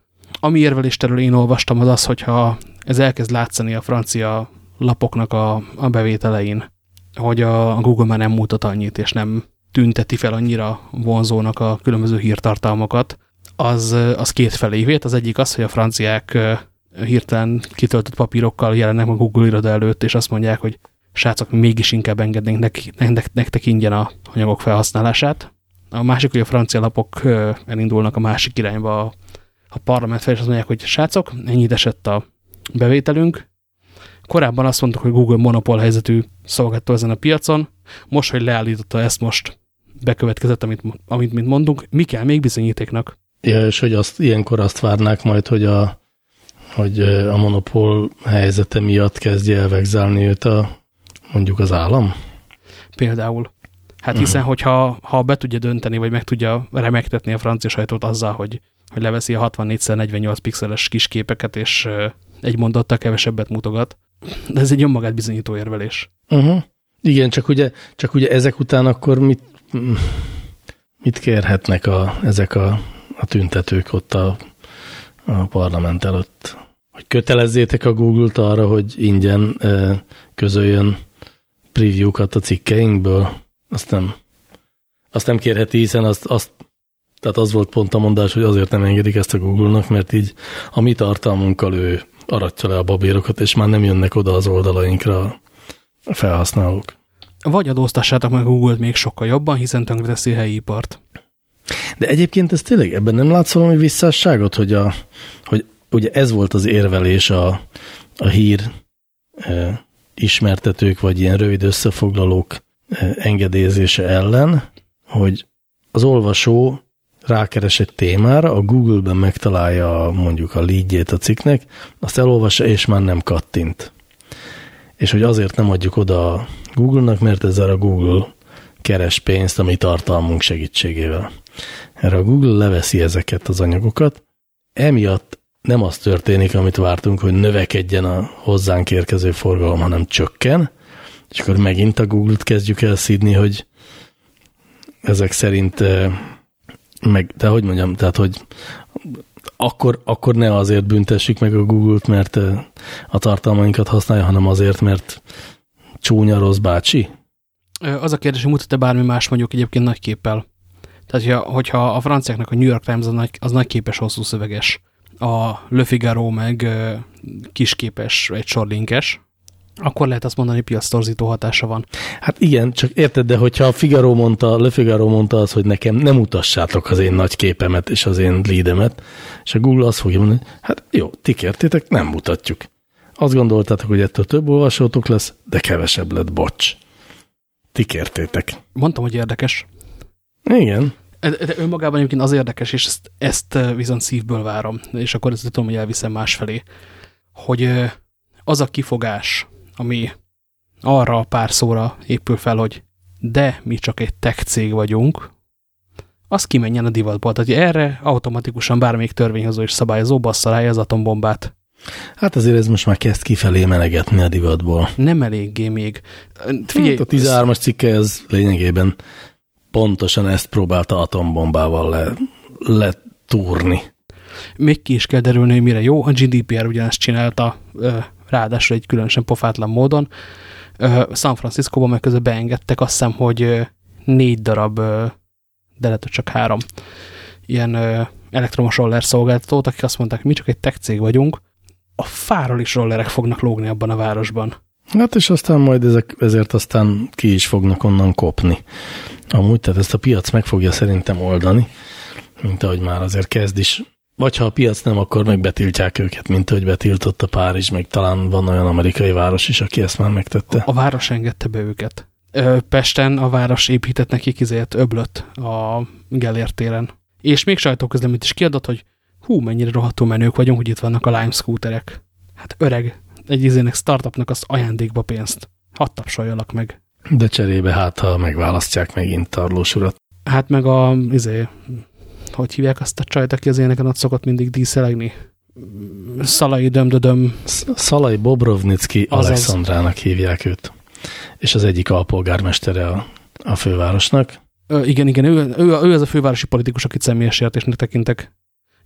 ami érvelésterről én olvastam, az az, hogyha ez elkezd látszani a francia lapoknak a, a bevételein, hogy a, a Google már nem mutat annyit, és nem tünteti fel annyira vonzónak a különböző hírtartalmakat, az, az két felévét. Az egyik az, hogy a franciák hirtelen kitöltött papírokkal jelennek a Google iroda előtt, és azt mondják, hogy srácok, mégis inkább engednénk nektek, nektek ingyen a anyagok felhasználását. A másik, hogy a francia lapok elindulnak a másik irányba a parlament fel, és azt mondják, hogy srácok, ennyit esett a bevételünk. Korábban azt mondtuk, hogy Google monopól helyzetű szolgáltató ezen a piacon, most, hogy leállította ezt most bekövetkezett, amit, amit mint mondunk, mi kell még bizonyítéknak? Ja, és hogy azt, ilyenkor azt várnák majd, hogy a, hogy a monopól helyzete miatt kezdje elvegzálni őt a, mondjuk az állam? Például. Hát hiszen, mhm. -huh. hogyha ha be tudja dönteni, vagy meg tudja remektetni a francia sajtót azzal, hogy hogy leveszi a 64x48 pixeles kis képeket, és egy mondattal kevesebbet mutogat. De ez egy önmagát bizonyító érvelés. Uh -huh. Igen, csak ugye, csak ugye ezek után akkor mit, mit kérhetnek a, ezek a, a tüntetők ott a, a parlament előtt? Hogy kötelezzétek a Google-t arra, hogy ingyen közöljön preview-kat a cikkeinkből? Azt nem, azt nem kérheti, hiszen azt, azt tehát az volt pont a mondás, hogy azért nem engedik ezt a Google-nak, mert így a mi tartalmunkkal ő aratja le a babérokat, és már nem jönnek oda az oldalainkra a felhasználók. Vagy adóztassátok meg Google-t még sokkal jobban, hiszen tönkreteszi a helyi ipart. De egyébként ez tényleg, ebben nem látsz valami visszásságot, hogy, a, hogy ugye ez volt az érvelés a, a hír e, ismertetők, vagy ilyen rövid összefoglalók engedélyezése ellen, hogy az olvasó rákeres egy témára, a Google-ben megtalálja mondjuk a leadjét a cikknek, azt elolvassa, és már nem kattint. És hogy azért nem adjuk oda a Google-nak, mert ezzel a Google keres pénzt a mi tartalmunk segítségével. Erre a Google leveszi ezeket az anyagokat, emiatt nem az történik, amit vártunk, hogy növekedjen a hozzánk érkező forgalom, hanem csökken, és akkor megint a Google-t kezdjük el szídni, hogy ezek szerint eh, meg, de hogy mondjam, tehát, hogy akkor, akkor ne azért büntessük meg a Google-t, mert a tartalmainkat használja, hanem azért, mert csúnya rossz bácsi? Az a kérdés, hogy mutat-e bármi más mondjuk egyébként nagy képpel. Tehát, hogyha a franciáknak a New York Times az, nagy, az nagyképes, hosszú szöveges, a Le Figaro meg kisképes, egy sorlinkes, akkor lehet azt mondani, piac torzító hatása van. Hát igen, csak érted, de hogyha a Figaro mondta, Le Figaro mondta az, hogy nekem nem mutassátok az én nagy képemet és az én leademet, és a Google azt fogja mondani, hát jó, ti kértétek, nem mutatjuk. Azt gondoltátok, hogy ettől több olvasótok lesz, de kevesebb lett, bocs. ti kértétek. Mondtam, hogy érdekes. Igen. De de önmagában egyébként az érdekes, és ezt, ezt viszont szívből várom, és akkor ezt tudom, hogy elviszem másfelé, hogy az a kifogás, ami arra a pár szóra épül fel, hogy de mi csak egy tech cég vagyunk, az kimenjen a divatból. Tehát erre automatikusan bármelyik törvényhozó és szabályozó basszalálja az atombombát. Hát azért ez most már kezd kifelé melegetni a divatból. Nem eléggé még. Figyelj, hát a 13-as cikke ez lényegében pontosan ezt próbálta atombombával le, letúrni. Még ki is kell derülni, hogy mire jó. A GDPR ugyanezt csinálta, ráadásul egy különösen pofátlan módon. San Francisco-ban meg közben beengedtek, azt hiszem, hogy négy darab, de lehet, hogy csak három ilyen elektromos roller szolgáltatót, akik azt mondták, mi csak egy tech cég vagyunk, a fáról is rollerek fognak lógni abban a városban. Hát és aztán majd ezek, ezért aztán ki is fognak onnan kopni. Amúgy, tehát ezt a piac meg fogja szerintem oldani, mint ahogy már azért kezd is. Vagy ha a piac nem, akkor meg betiltják őket, mint ahogy betiltott a Párizs, meg talán van olyan amerikai város is, aki ezt már megtette. A, város engedte be őket. Pesten a város épített nekik izért öblöt a Gellért téren. És még sajtóközleményt is kiadott, hogy hú, mennyire rohadtul menők vagyunk, hogy itt vannak a Lime scooterek. Hát öreg, egy izének startupnak az ajándékba pénzt. Hadd tapsoljalak meg. De cserébe hát, ha megválasztják megint Tarlós urat. Hát meg a, izé, hogy hívják azt a csajt, aki az éneken ott szokott mindig díszelegni? Szalai dömdödöm. Szalai Bobrovnicki Alexandrának hívják őt. És az egyik alpolgármestere a, a fővárosnak. Ö, igen, igen, ő, ő, ő az a fővárosi politikus, akit személyes értésnek tekintek.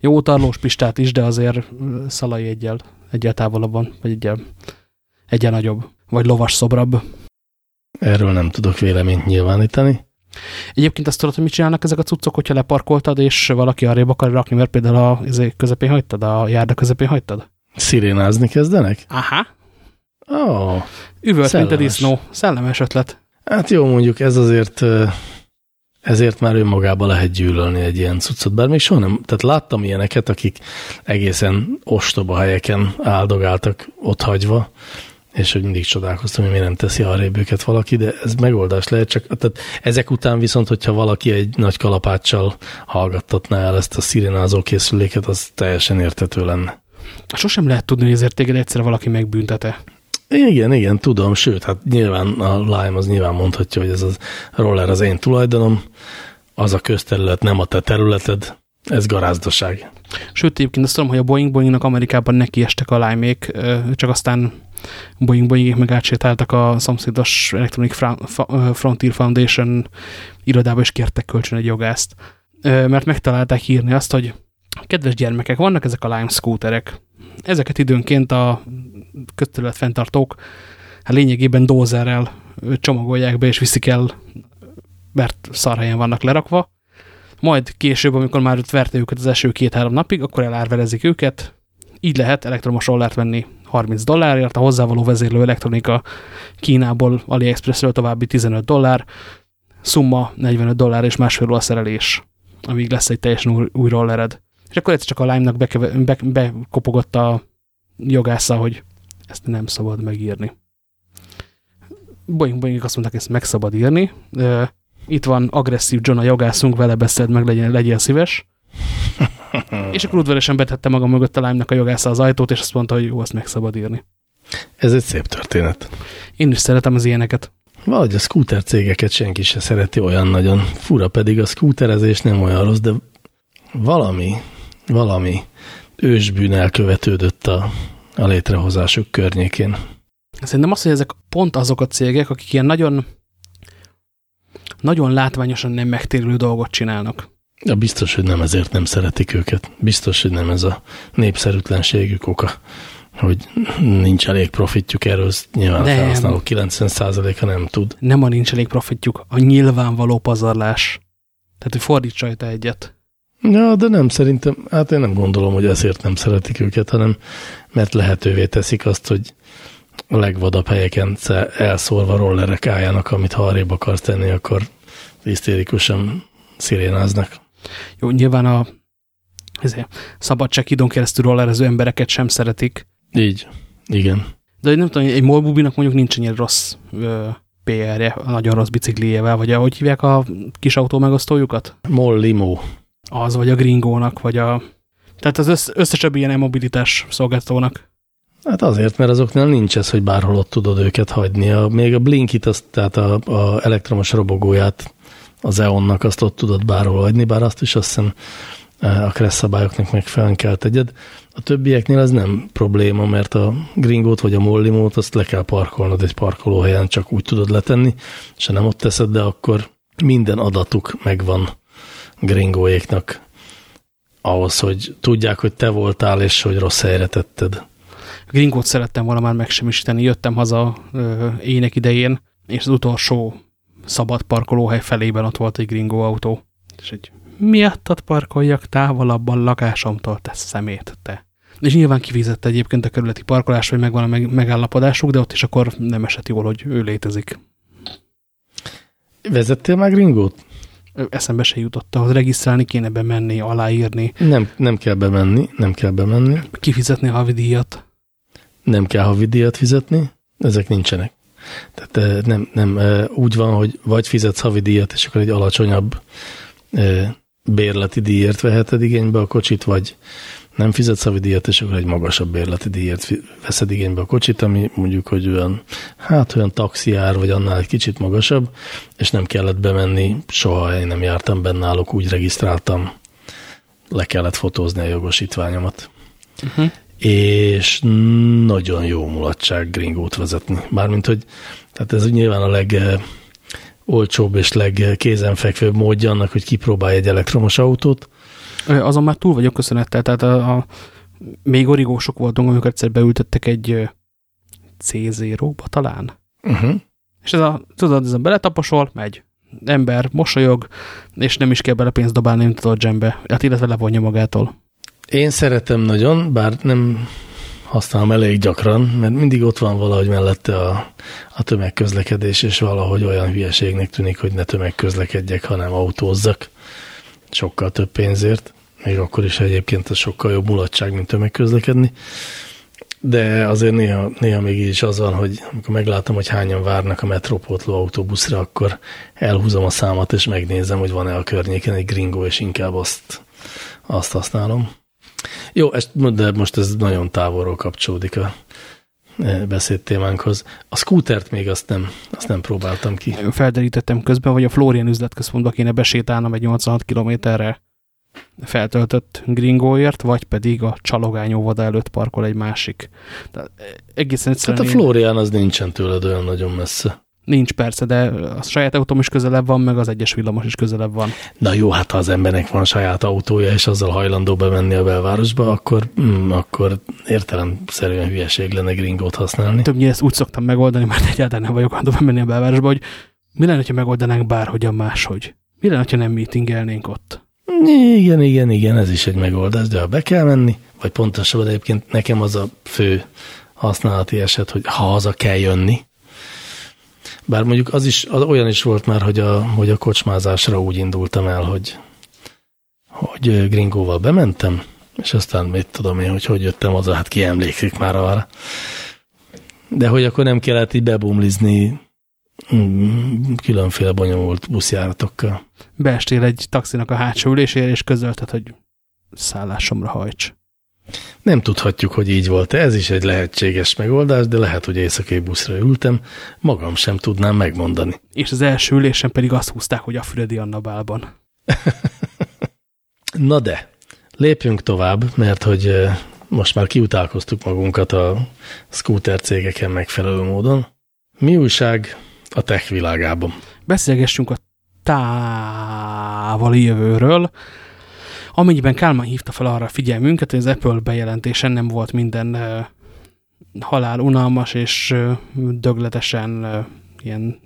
Jó tarlós pistát is, de azért szalai egyel, egyel távolabban, vagy egyel, egyel nagyobb, vagy lovas szobrabb. Erről nem tudok véleményt nyilvánítani. Egyébként azt tudod, hogy mit csinálnak ezek a cuccok, hogyha leparkoltad, és valaki arrébb akar rakni, mert például a izé, közepén hagytad, a járda közepén hagytad? Szirénázni kezdenek? Aha. Ó, oh, Üvölt, mint a disznó. Szellemes ötlet. Hát jó, mondjuk ez azért ezért már önmagába lehet gyűlölni egy ilyen cuccot, bár még soha nem, tehát láttam ilyeneket, akik egészen ostoba helyeken áldogáltak ott hagyva, és hogy mindig csodálkoztam, hogy miért nem teszi arrébb őket valaki, de ez megoldás lehet, csak tehát ezek után viszont, hogyha valaki egy nagy kalapáccsal hallgattatná el ezt a szirénázó készüléket, az teljesen értető lenne. Sosem lehet tudni, hogy ezért téged egyszer valaki megbüntete. Igen, igen, tudom, sőt, hát nyilván a Lime az nyilván mondhatja, hogy ez a roller az én tulajdonom, az a közterület nem a te területed, ez garázdaság. Sőt, egyébként azt tudom, hogy a Boeing Boeingnak Amerikában nekiestek a lime csak aztán Boeing Boeing meg átsétáltak a szomszédos Electronic Frontier Foundation irodába, és kértek kölcsön egy jogászt. Mert megtalálták írni azt, hogy kedves gyermekek, vannak ezek a Lime scooterek. Ezeket időnként a közterület fenntartók hát lényegében dózerrel csomagolják be, és viszik el, mert szarhelyen vannak lerakva. Majd később, amikor már verte őket az eső két-három napig, akkor elárverezik őket. Így lehet elektromos rollert venni 30 dollárért, a hozzávaló vezérlő elektronika Kínából, AliExpressről további 15 dollár, szumma 45 dollár és másfél a szerelés, amíg lesz egy teljesen új, rollered. És akkor egyszer csak a Lime-nak bekopogott be, be a jogásza, hogy ezt nem szabad megírni. Boeing, Boeing azt mondták, ezt meg szabad írni. Itt van agresszív John a jogászunk, vele beszélt meg, legyen, legyél szíves. és akkor udvariasan betette maga mögött a lánynak a jogásza az ajtót, és azt mondta, hogy jó, azt meg szabad írni. Ez egy szép történet. Én is szeretem az ilyeneket. Valahogy a scooter cégeket senki se szereti olyan nagyon. Fura pedig a scooterezés nem olyan rossz, de valami, valami ősbűn elkövetődött a, a létrehozásuk környékén. Szerintem az, hogy ezek pont azok a cégek, akik ilyen nagyon, nagyon látványosan nem megtérülő dolgot csinálnak. Ja, biztos, hogy nem ezért nem szeretik őket. Biztos, hogy nem ez a népszerűtlenségük oka, hogy nincs elég profitjuk, erről nyilván nem. a felhasználók 90%-a nem tud. Nem a nincs elég profitjuk, a nyilvánvaló pazarlás. Tehát, hogy fordíts rajta egyet. Ja, de nem szerintem, hát én nem gondolom, hogy ezért nem szeretik őket, hanem mert lehetővé teszik azt, hogy a legvadabb helyeken elszórva rollerek álljanak, amit ha arrébb akarsz tenni, akkor hisztérikusan szirénáznak. Jó, nyilván a szabadságidon keresztül rollerező embereket sem szeretik. Így, igen. De nem tudom, egy molbubinak mondjuk nincs ennyire rossz ö, PR-je, nagyon rossz bicikliével, vagy ahogy hívják a kis autó megosztójukat? Mollimo. Az, vagy a Gringónak, vagy a... Tehát az össz, összesebb ilyen e-mobilitás szolgáltatónak. Hát azért, mert azoknál nincs ez, hogy bárhol ott tudod őket hagyni. A, még a Blinkit, azt, tehát a, a elektromos robogóját az EON-nak azt ott tudod bárhol hagyni, bár azt is azt hiszem e, a kressz szabályoknak megfelelően kell tegyed. A többieknél ez nem probléma, mert a gringót vagy a mollimót azt le kell parkolnod egy parkolóhelyen, csak úgy tudod letenni, és ha nem ott teszed, de akkor minden adatuk megvan gringóéknak ahhoz, hogy tudják, hogy te voltál, és hogy rossz helyre tetted. A gringót szerettem volna már megsemmisíteni. Jöttem haza ö, ének idején, és az utolsó szabad parkolóhely felében ott volt egy gringó autó. És egy miattad parkoljak távolabban lakásomtól, te szemét, te. És nyilván kifizett egyébként a kerületi parkolás, hogy megvan a megállapodásuk, de ott is akkor nem esett jól, hogy ő létezik. Vezettél már gringót? Eszembe se jutott, ahhoz regisztrálni kéne bemenni, aláírni. Nem, nem kell bemenni, nem kell bemenni. Kifizetni a havidíjat. Nem kell havidíjat fizetni, ezek nincsenek. Tehát nem, nem úgy van, hogy vagy fizetsz havidíjat, és akkor egy alacsonyabb bérleti díjért veheted igénybe a kocsit, vagy nem fizetsz havidíjat, és akkor egy magasabb bérleti díjért veszed igénybe a kocsit, ami mondjuk, hogy olyan, hát olyan taxiár, vagy annál egy kicsit magasabb, és nem kellett bemenni, soha én nem jártam benne náluk, úgy regisztráltam, le kellett fotózni a jogosítványomat. Uh -huh. És nagyon jó mulatság gringót vezetni. Mármint, hogy tehát ez nyilván a leg olcsóbb és legkézenfekvőbb módja annak, hogy kipróbálj egy elektromos autót. Azon már túl vagyok köszönettel, tehát a, a, még origósok voltunk, amikor egyszer beültettek egy C0-ba talán. Uh -huh. És ez a, tudod, ezen beletaposol, megy. Ember mosolyog, és nem is kell bele pénzt dobálni, mint a dzsembe. Hát illetve levonja magától. Én szeretem nagyon, bár nem használom elég gyakran, mert mindig ott van valahogy mellette a, a tömegközlekedés, és valahogy olyan hülyeségnek tűnik, hogy ne tömegközlekedjek, hanem autózzak sokkal több pénzért, még akkor is egyébként ez sokkal jobb mulatság, mint tömegközlekedni. De azért néha, néha még így is az van, hogy amikor meglátom, hogy hányan várnak a metrópótló autóbuszra, akkor elhúzom a számat, és megnézem, hogy van-e a környéken egy gringó, és inkább azt, azt használom. Jó, de most ez nagyon távolról kapcsolódik a e, beszédtémánkhoz. A scootert még azt nem, azt nem próbáltam ki. Felderítettem közben, hogy a Florian üzletközpontba kéne besétálnom egy 86 kilométerre feltöltött gringóért, vagy pedig a csalogány óvoda előtt parkol egy másik. Tehát egészen egyszerűen... Tehát a Florian az nincsen tőled olyan nagyon messze. Nincs persze, de a saját autóm is közelebb van, meg az egyes villamos is közelebb van. Na jó, hát ha az embernek van saját autója, és azzal hajlandó bemenni a belvárosba, akkor, mm, akkor értelemszerűen hülyeség lenne gringót használni. Többnyire ezt úgy szoktam megoldani, mert egyáltalán nem vagyok hajlandó bemenni a belvárosba, hogy mi lenne, ha megoldanánk bárhogyan máshogy? Mi lenne, ha nem meetingelnénk ott? Igen, igen, igen, ez is egy megoldás, de ha be kell menni, vagy pontosabban egyébként nekem az a fő használati eset, hogy ha haza kell jönni, bár mondjuk az is, az olyan is volt már, hogy a, hogy a kocsmázásra úgy indultam el, hogy, hogy gringóval bementem, és aztán mit tudom én, hogy hogy jöttem haza, hát ki emlékszik már arra. De hogy akkor nem kellett így bebumlizni mm, különféle bonyolult buszjáratokkal. Beestél egy taxinak a hátsó ülésére, és közölted, hogy szállásomra hajts. Nem tudhatjuk, hogy így volt -e. Ez is egy lehetséges megoldás, de lehet, hogy éjszakai buszra ültem, magam sem tudnám megmondani. És az első ülésen pedig azt húzták, hogy a Füredi Anna bálban. Na de, lépjünk tovább, mert hogy most már kiutálkoztuk magunkat a scooter cégeken megfelelő módon. Mi újság a tech világában? Beszélgessünk a távoli jövőről, Amennyiben Kálmán hívta fel arra a figyelmünket, hogy az Apple bejelentésen nem volt minden halál unalmas és dögletesen ilyen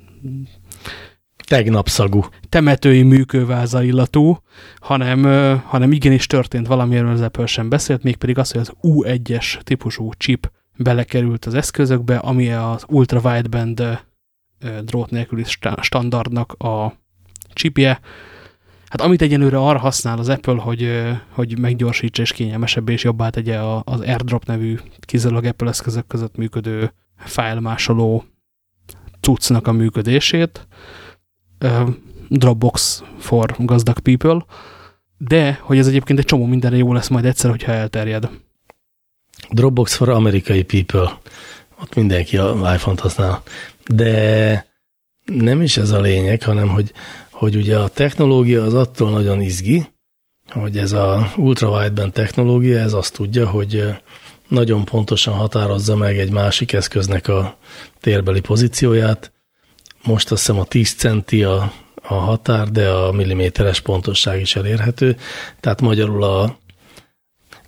tegnap szagú. Temetői műkőváza illatú, hanem, hanem igenis történt valami, erről az Apple sem beszélt, mégpedig az, hogy az U1-es típusú chip belekerült az eszközökbe, ami az ultra wideband drót nélküli standardnak a chipje, Hát amit egyenlőre arra használ az Apple, hogy, hogy meggyorsítsa és kényelmesebb és jobbá tegye az AirDrop nevű kizárólag Apple eszközök között működő fájlmásoló cuccnak a működését, Dropbox for gazdag people, de hogy ez egyébként egy csomó mindenre jó lesz majd egyszer, hogyha elterjed. Dropbox for amerikai people. Ott mindenki a iPhone-t használ. De nem is ez a lényeg, hanem hogy, hogy ugye a technológia az attól nagyon izgi, hogy ez a ultra-wideband technológia, ez azt tudja, hogy nagyon pontosan határozza meg egy másik eszköznek a térbeli pozícióját. Most azt hiszem a 10 centi a, a határ, de a milliméteres pontosság is elérhető. Tehát magyarul a,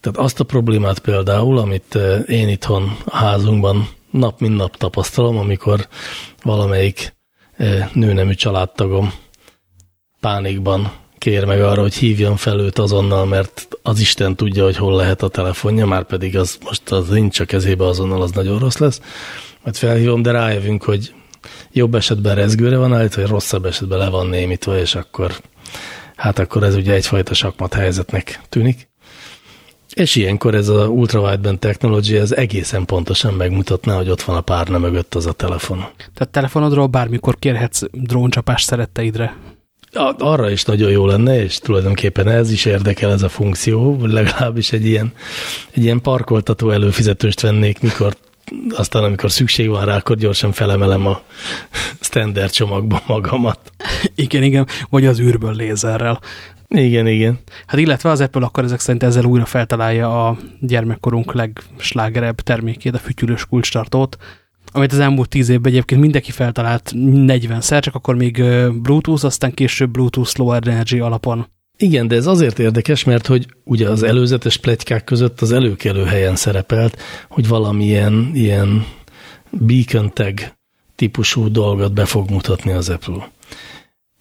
tehát azt a problémát például, amit én itthon a házunkban nap mint nap tapasztalom, amikor valamelyik nőnemű családtagom pánikban kér meg arra, hogy hívjam fel őt azonnal, mert az Isten tudja, hogy hol lehet a telefonja, már pedig az most az nincs a kezébe azonnal, az nagyon rossz lesz. Majd felhívom, de rájövünk, hogy jobb esetben rezgőre van állítva, vagy rosszabb esetben le van némítva, és akkor hát akkor ez ugye egyfajta sakmat helyzetnek tűnik. És ilyenkor ez a ultrawideband technology, ez egészen pontosan megmutatná, hogy ott van a párna mögött az a telefon. Tehát telefonodról bármikor kérhetsz dróncsapás szeretteidre. Arra is nagyon jó lenne, és tulajdonképpen ez is érdekel ez a funkció, legalábbis egy ilyen, egy ilyen parkoltató előfizetőst vennék, mikor aztán amikor szükség van rá, akkor gyorsan felemelem a standard csomagba magamat. Igen, igen, vagy az űrből lézerrel. Igen, igen. Hát illetve az Apple akkor ezek szerint ezzel újra feltalálja a gyermekkorunk legslágerebb termékét, a fütyülős kulcstartót, amit az elmúlt tíz évben egyébként mindenki feltalált 40-szer, csak akkor még Bluetooth, aztán később Bluetooth Low Energy alapon. Igen, de ez azért érdekes, mert hogy ugye az előzetes pletykák között az előkelő helyen szerepelt, hogy valamilyen ilyen beacon tag típusú dolgot be fog mutatni az Apple.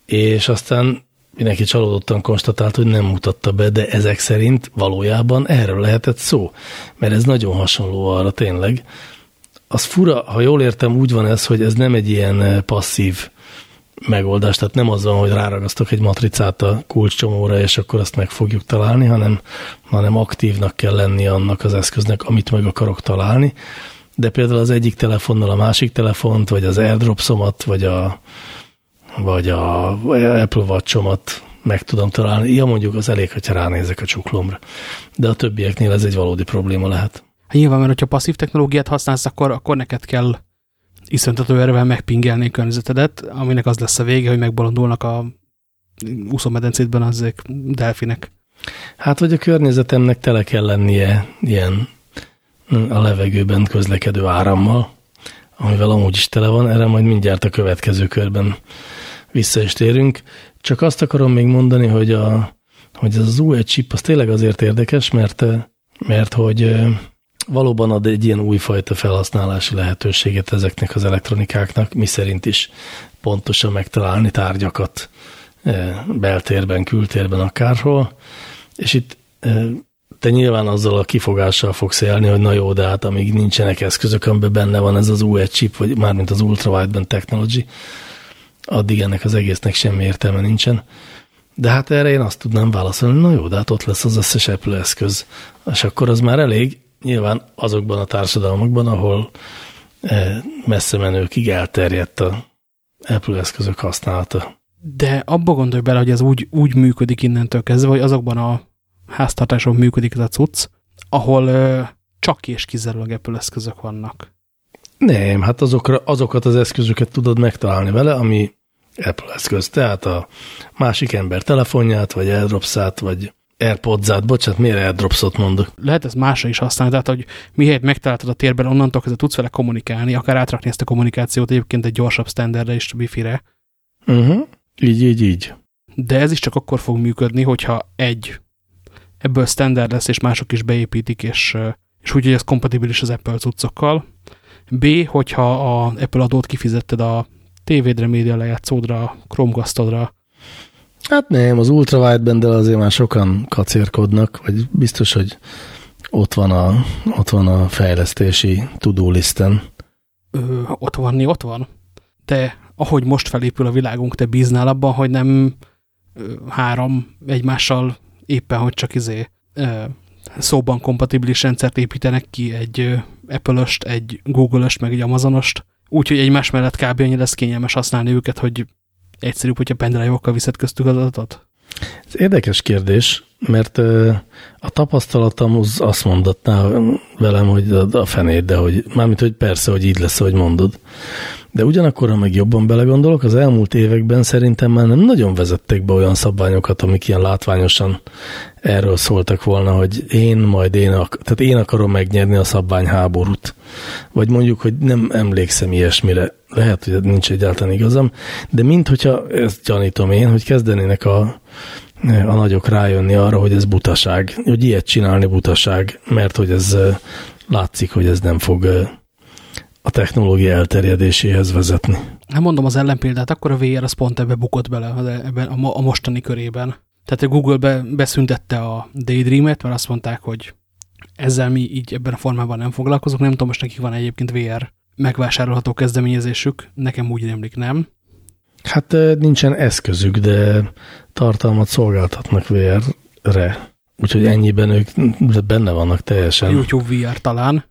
És aztán mindenki csalódottan konstatált, hogy nem mutatta be, de ezek szerint valójában erről lehetett szó, mert ez nagyon hasonló arra tényleg. Az fura, ha jól értem, úgy van ez, hogy ez nem egy ilyen eh, passzív megoldás, tehát nem az van, hogy ráragasztok egy matricát a kulcscsomóra, és akkor azt meg fogjuk találni, hanem, hanem aktívnak kell lenni annak az eszköznek, amit meg akarok találni. De például az egyik telefonnal a másik telefont, vagy az AirDropsomat, vagy a, vagy a Apple Watch-omat meg tudom találni. Ja, mondjuk az elég, hogyha ránézek a csuklomra. De a többieknél ez egy valódi probléma lehet. Hát nyilván, mert hogyha passzív technológiát használsz, akkor, akkor neked kell iszonytató erővel megpingelni a környezetedet, aminek az lesz a vége, hogy megbolondulnak a úszómedencétben azzék delfinek. Hát, hogy a környezetemnek tele kell lennie ilyen a levegőben közlekedő árammal, amivel amúgy is tele van, erre majd mindjárt a következő körben vissza is térünk. Csak azt akarom még mondani, hogy, a, hogy ez az új chip az tényleg azért érdekes, mert, mert hogy valóban ad egy ilyen újfajta felhasználási lehetőséget ezeknek az elektronikáknak, mi szerint is pontosan megtalálni tárgyakat beltérben, kültérben, akárhol. És itt te nyilván azzal a kifogással fogsz élni, hogy na jó, de hát amíg nincsenek eszközök, amiben benne van ez az új chip, vagy mármint az ultra wideband technology, addig ennek az egésznek semmi értelme nincsen. De hát erre én azt tudnám válaszolni, na jó, de hát ott lesz az összes Apple eszköz. És akkor az már elég, nyilván azokban a társadalmakban, ahol eh, messze menőkig elterjedt a Apple eszközök használata. De abba gondolj bele, hogy ez úgy, úgy működik innentől kezdve, hogy azokban a háztartásokban működik ez a cucc, ahol ö, csak és kizárólag Apple eszközök vannak. Nem, hát azokra, azokat az eszközöket tudod megtalálni vele, ami Apple eszköz. Tehát a másik ember telefonját, vagy AirDrops-át, vagy AirPods-át, bocsánat, miért AirDrops-ot mondok? Lehet ez másra is használni, tehát hogy mihelyt megtaláltad a térben, onnantól kezdve tudsz vele kommunikálni, akár átrakni ezt a kommunikációt egyébként egy gyorsabb standardre és wifi-re. Uh -huh. Így, így, így. De ez is csak akkor fog működni, hogyha egy, ebből standard lesz, és mások is beépítik, és, és úgy, hogy ez kompatibilis az Apple cuccokkal. B, hogyha a Apple adót kifizetted a tévédre, média lejátszódra, Chromecastodra. Hát nem, az ultrawideband azért már sokan kacérkodnak, vagy biztos, hogy ott van a, ott van a fejlesztési tudó listen. Ö, ott van, ott van. De ahogy most felépül a világunk, te bíznál abban, hogy nem ö, három egymással éppen, hogy csak izé ö, szóban kompatibilis rendszert építenek ki, egy Apple-öst, egy Google-öst, meg egy Amazonost, Úgyhogy egymás mellett kb. annyi lesz kényelmes használni őket, hogy egyszerűbb, hogyha pendrive-okkal viszed köztük az adatot? Ez érdekes kérdés, mert a tapasztalatom az azt mondatná velem, hogy a fenét, de hogy mármint, hogy persze, hogy így lesz, hogy mondod. De ugyanakkor, ha meg jobban belegondolok, az elmúlt években szerintem már nem nagyon vezettek be olyan szabványokat, amik ilyen látványosan erről szóltak volna, hogy én majd én, ak- tehát én akarom megnyerni a szabványháborút. Vagy mondjuk, hogy nem emlékszem ilyesmire. Lehet, hogy nincs egyáltalán igazam, de mint hogyha, ezt gyanítom én, hogy kezdenének a, a nagyok rájönni arra, hogy ez butaság, hogy ilyet csinálni butaság, mert hogy ez látszik, hogy ez nem fog a technológia elterjedéséhez vezetni. Hát mondom az ellenpéldát, akkor a VR az pont ebbe bukott bele, ebben a, a mostani körében. Tehát a Google be, beszüntette a Daydream-et, mert azt mondták, hogy ezzel mi így ebben a formában nem foglalkozunk. Nem tudom, most nekik van egyébként VR megvásárolható kezdeményezésük, nekem úgy emlik nem. Hát nincsen eszközük, de tartalmat szolgáltatnak VR-re. Úgyhogy ennyiben ők benne vannak teljesen. A YouTube VR talán.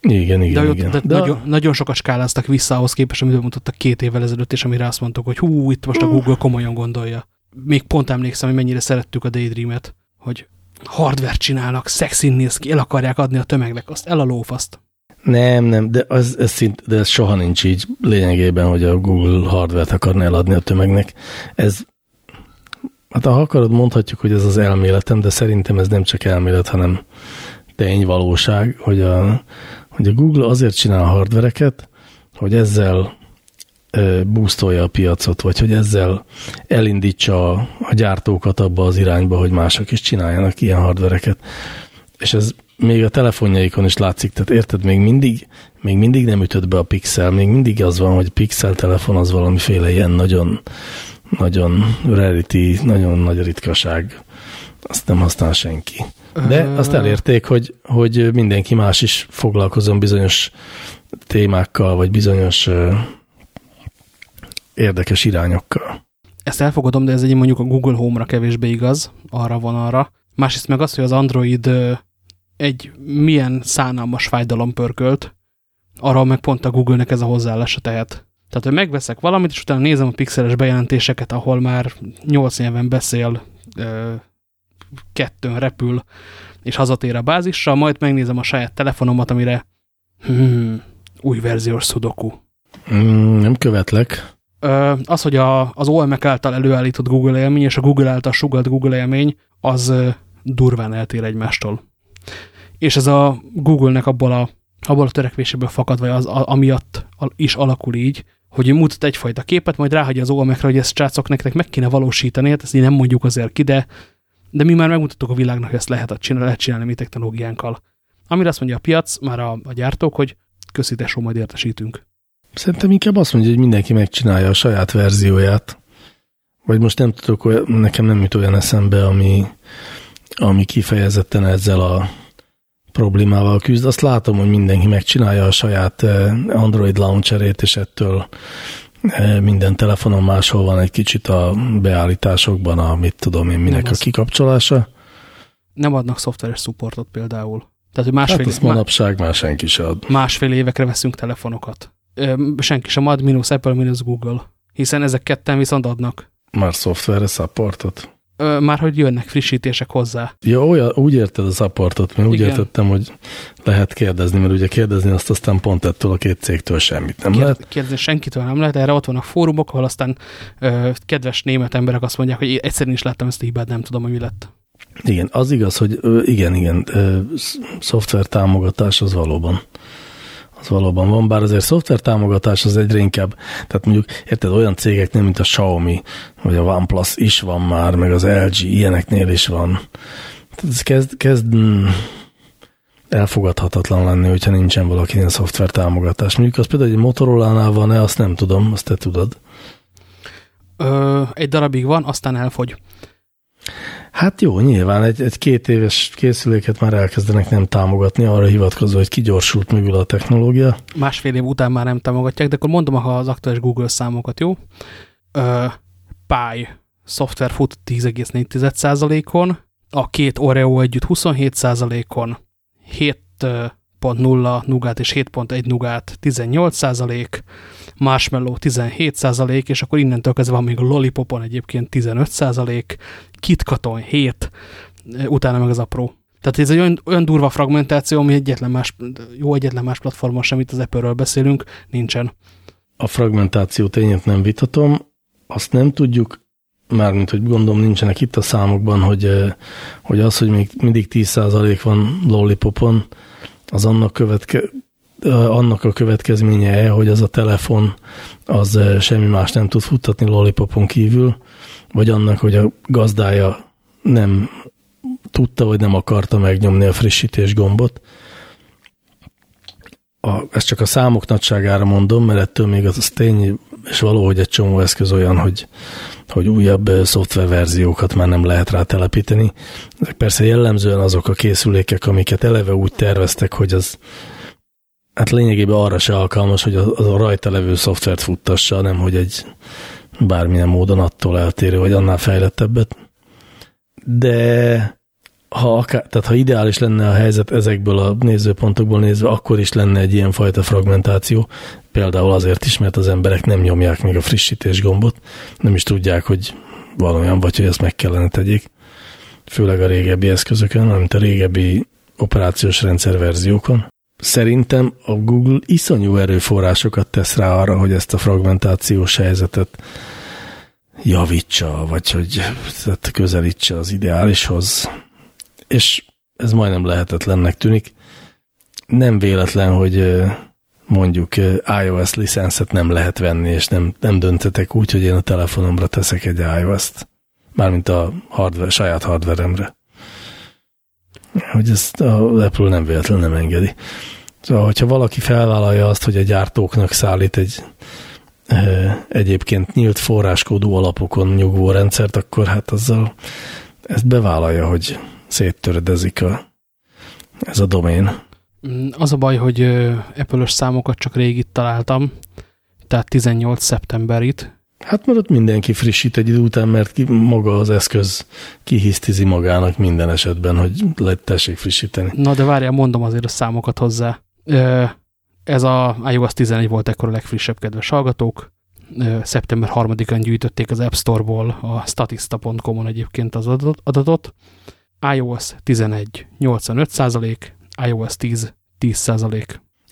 Igen, igen, de, igen. De, de nagyon, nagyon sokat skáláztak vissza ahhoz képest, amit mutattak két évvel ezelőtt, és amire azt mondtuk, hogy hú, itt most a Google komolyan gondolja. Még pont emlékszem, hogy mennyire szerettük a Daydream-et, hogy hardware csinálnak, szexin néz ki, el akarják adni a tömegnek, azt el a lófaszt. Nem, nem, de, az, ez szint, de ez soha nincs így lényegében, hogy a Google hardware-t akarna eladni a tömegnek. Ez, hát ha akarod, mondhatjuk, hogy ez az elméletem, de szerintem ez nem csak elmélet, hanem tény valóság, hogy a, hogy a Google azért csinál hardvereket, hogy ezzel boostolja a piacot, vagy hogy ezzel elindítsa a, a gyártókat abba az irányba, hogy mások is csináljanak ilyen hardvereket. És ez még a telefonjaikon is látszik, tehát érted, még mindig, még mindig nem ütött be a pixel, még mindig az van, hogy pixel telefon az valamiféle ilyen nagyon, nagyon rarity, nagyon nagy ritkaság, azt nem használ senki. De azt elérték, hogy, hogy mindenki más is foglalkozom bizonyos témákkal, vagy bizonyos érdekes irányokkal. Ezt elfogadom, de ez egy mondjuk a Google Home-ra kevésbé igaz, arra van arra. Másrészt meg az, hogy az Android egy milyen szánalmas fájdalom pörkölt, arra meg pont a Google-nek ez a hozzáállása tehet. Tehát, hogy megveszek valamit, és utána nézem a pixeles bejelentéseket, ahol már nyolc nyelven beszél, kettőn repül, és hazatér a bázisra, majd megnézem a saját telefonomat, amire hmm, új verziós sudoku. Mm, nem követlek. Az, hogy a, az OMEK által előállított Google élmény és a Google által sugalt Google élmény, az durván eltér egymástól. És ez a Google-nek abból a, abból a törekvéséből fakad, vagy az, a, amiatt is alakul így, hogy mutat egyfajta képet, majd ráhagyja az OMEK-re, hogy ezt srácok nektek meg kéne valósítani, hát ezt így nem mondjuk azért ki, de de mi már megmutattuk a világnak, hogy ezt lehet csinálni, lehet csinálni mi technológiánkkal. Amire azt mondja a piac, már a, a gyártók, hogy köszi tesó, majd értesítünk. Szerintem inkább azt mondja, hogy mindenki megcsinálja a saját verzióját. Vagy most nem tudok, nekem nem jut olyan eszembe, ami, ami kifejezetten ezzel a problémával küzd. Azt látom, hogy mindenki megcsinálja a saját eh, Android launcherét, és ettől eh, minden telefonon máshol van egy kicsit a beállításokban, a mit tudom én, minek nem a kikapcsolása. Nem adnak szoftveres supportot például. Tehát, hogy másfél, hát azt manapság már senki sem ad. Másfél évekre veszünk telefonokat. Senki sem ad, mínusz Apple, mínusz Google. Hiszen ezek ketten viszont adnak. Már szoftverre supportot? Már hogy jönnek frissítések hozzá. Ja, olyan, úgy érted a supportot, mert úgy Igen. értettem, hogy lehet kérdezni, mert ugye kérdezni azt aztán pont ettől a két cégtől semmit nem Kérd, lehet. Kérdezni senkitől nem lehet, erre ott vannak fórumok, ahol aztán ö, kedves német emberek azt mondják, hogy egyszerűen is láttam ezt a hibát, nem tudom, hogy mi lett. Igen, az igaz, hogy igen, igen, szoftver támogatás az valóban az valóban van, bár azért szoftver támogatás az egyre inkább, tehát mondjuk, érted, olyan cégek nem, mint a Xiaomi, vagy a OnePlus is van már, meg az LG, ilyeneknél is van. Tehát ez kezd, kezd mm, elfogadhatatlan lenni, hogyha nincsen valakinél szoftver támogatás. Mondjuk az például egy Motorola-nál van-e, azt nem tudom, azt te tudod. Ö, egy darabig van, aztán elfogy. Hát jó, nyilván egy, egy két éves készüléket már elkezdenek nem támogatni, arra hivatkozva, hogy kigyorsult mögül a technológia. Másfél év után már nem támogatják, de akkor mondom ha az aktuális Google számokat, jó? Ö, Pi szoftver fut 10,4%-on, a két Oreo együtt 27%-on, 7 7.0 Nugát és 7.1 Nugát 18%, Marshmallow 17%, és akkor innentől kezdve van még a Lollipopon egyébként 15%, KitKaton 7, utána meg az apró. Tehát ez egy olyan, olyan durva fragmentáció, ami egyetlen más, jó egyetlen más platformon sem, itt az Apple-ről beszélünk, nincsen. A fragmentáció tényét nem vitatom, azt nem tudjuk, mármint, hogy gondolom nincsenek itt a számokban, hogy, hogy az, hogy még mindig 10% van lollipopon, az annak, követke, annak a következménye hogy az a telefon az semmi más nem tud futtatni lollipopon kívül, vagy annak, hogy a gazdája nem tudta, vagy nem akarta megnyomni a frissítés gombot. A, ezt csak a számok nagyságára mondom, mert ettől még az, az tény, és valahogy egy csomó eszköz olyan, hogy, hogy újabb szoftververziókat már nem lehet rá telepíteni. Ezek persze jellemzően azok a készülékek, amiket eleve úgy terveztek, hogy az hát lényegében arra se alkalmas, hogy az a rajta levő szoftvert futtassa, nem hogy egy bármilyen módon attól eltérő, vagy annál fejlettebbet. De ha, akár, tehát ha ideális lenne a helyzet ezekből a nézőpontokból nézve, akkor is lenne egy ilyen fajta fragmentáció. Például azért is, mert az emberek nem nyomják még a frissítés gombot, nem is tudják, hogy valójában vagy, hogy ezt meg kellene tegyék. Főleg a régebbi eszközökön, mint a régebbi operációs rendszer verziókon. Szerintem a Google iszonyú erőforrásokat tesz rá arra, hogy ezt a fragmentációs helyzetet javítsa, vagy hogy közelítse az ideálishoz és ez majdnem lehetetlennek tűnik. Nem véletlen, hogy mondjuk iOS licenszet nem lehet venni, és nem, nem döntetek úgy, hogy én a telefonomra teszek egy iOS-t. Mármint a hardware, saját hardveremre. Hogy ezt a Apple nem véletlen nem engedi. Szóval, hogyha valaki felvállalja azt, hogy a gyártóknak szállít egy egyébként nyílt forráskódú alapokon nyugvó rendszert, akkor hát azzal ezt bevállalja, hogy széttöredezik a, ez a domén. Mm, az a baj, hogy Apple-ös számokat csak régit találtam, tehát 18 szeptemberit. Hát mert ott mindenki frissít egy idő után, mert ki, maga az eszköz kihisztizi magának minden esetben, hogy lehet tessék frissíteni. Na de várjál, mondom azért a számokat hozzá. Ez a iOS 11 volt ekkor a legfrissebb, kedves hallgatók. Szeptember 3-án gyűjtötték az App Store-ból a statista.com-on egyébként az adatot iOS 11 85%, iOS 10 10%.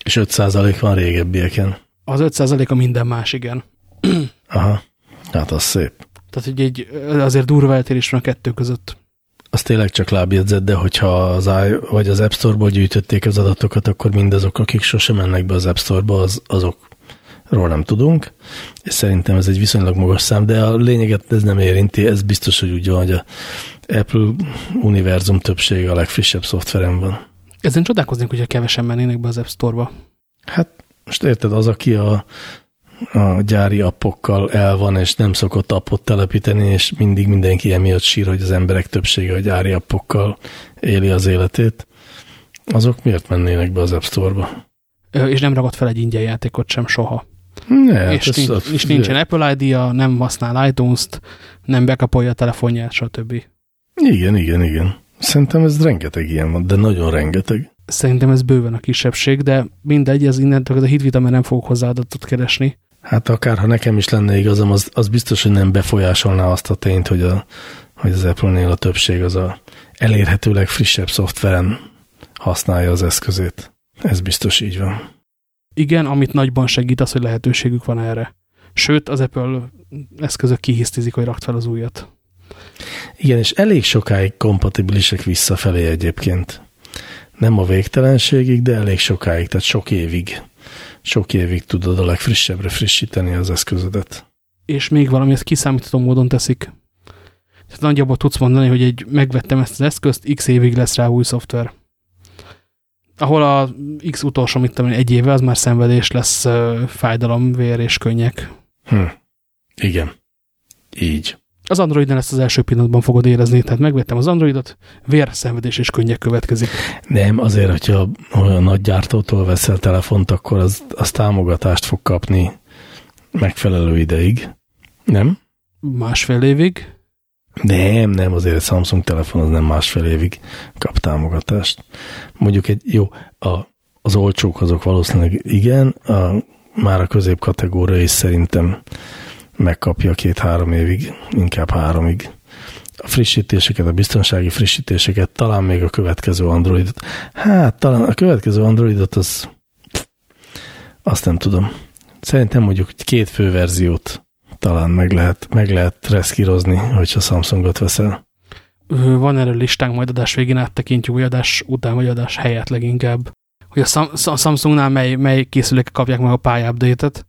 És 5% van régebbieken. Az 5% a minden más, igen. Aha, hát az szép. Tehát hogy egy, azért durva eltérés van a kettő között. Az tényleg csak lábjegyzett, de hogyha az, I, vagy az App Store-ból gyűjtötték az adatokat, akkor mindazok, akik sosem mennek be az App Store-ba, az, azokról nem tudunk, és szerintem ez egy viszonylag magas szám, de a lényeget ez nem érinti, ez biztos, hogy úgy van, hogy a Apple univerzum többsége a legfrissebb szoftverem van. Ezen csodálkoznék, hogyha kevesen mennének be az App Store-ba. Hát most érted, az, aki a, a gyári appokkal el van, és nem szokott appot telepíteni, és mindig mindenki emiatt sír, hogy az emberek többsége a gyári appokkal éli az életét, azok miért mennének be az App Store-ba? És nem ragad fel egy ingyen játékot sem soha. Ne, hát és, nincs, a, és nincsen Apple ID-ja, nem használ iTunes-t, nem bekapolja a telefonját, stb. Igen, igen, igen. Szerintem ez rengeteg ilyen van, de nagyon rengeteg. Szerintem ez bőven a kisebbség, de mindegy, ez innentől a hitvita, mert nem fogok hozzá adatot keresni. Hát akár, ha nekem is lenne igazam, az, az biztos, hogy nem befolyásolná azt a tényt, hogy, a, hogy az Apple-nél a többség az a elérhetőleg frissebb szoftveren használja az eszközét. Ez biztos így van. Igen, amit nagyban segít az, hogy lehetőségük van erre. Sőt, az Apple eszközök kihisztizik, hogy rakt fel az újat. Igen, és elég sokáig kompatibilisek visszafelé egyébként. Nem a végtelenségig, de elég sokáig, tehát sok évig. Sok évig tudod a legfrissebbre frissíteni az eszközödet. És még valami, ezt kiszámítható módon teszik. Tehát nagyjából tudsz mondani, hogy egy megvettem ezt az eszközt, x évig lesz rá új szoftver. Ahol a x utolsó, mit tudom, egy éve, az már szenvedés lesz, fájdalom, vér és könnyek. Hm. Igen. Így. Az Androidnál ezt az első pillanatban fogod érezni, tehát megvettem az Androidot, vérszenvedés és könnyek következik. Nem, azért, hogyha olyan nagy gyártótól veszel telefont, akkor az, az támogatást fog kapni megfelelő ideig. Nem? Másfél évig? Nem, nem, azért egy Samsung telefon az nem másfél évig kap támogatást. Mondjuk egy, jó, a, Az olcsók azok valószínűleg igen, a, már a középkategória is szerintem megkapja két-három évig, inkább háromig. A frissítéseket, a biztonsági frissítéseket, talán még a következő Androidot. Hát, talán a következő Androidot az azt nem tudom. Szerintem mondjuk két fő verziót talán meg lehet, meg lehet reszkírozni, hogyha Samsungot veszel. Van erről listánk, majd adás végén áttekintjük, vagy adás után, vagy adás helyett leginkább. Hogy a, Samsungnál mely, mely készülék kapják meg a pályápdate-et.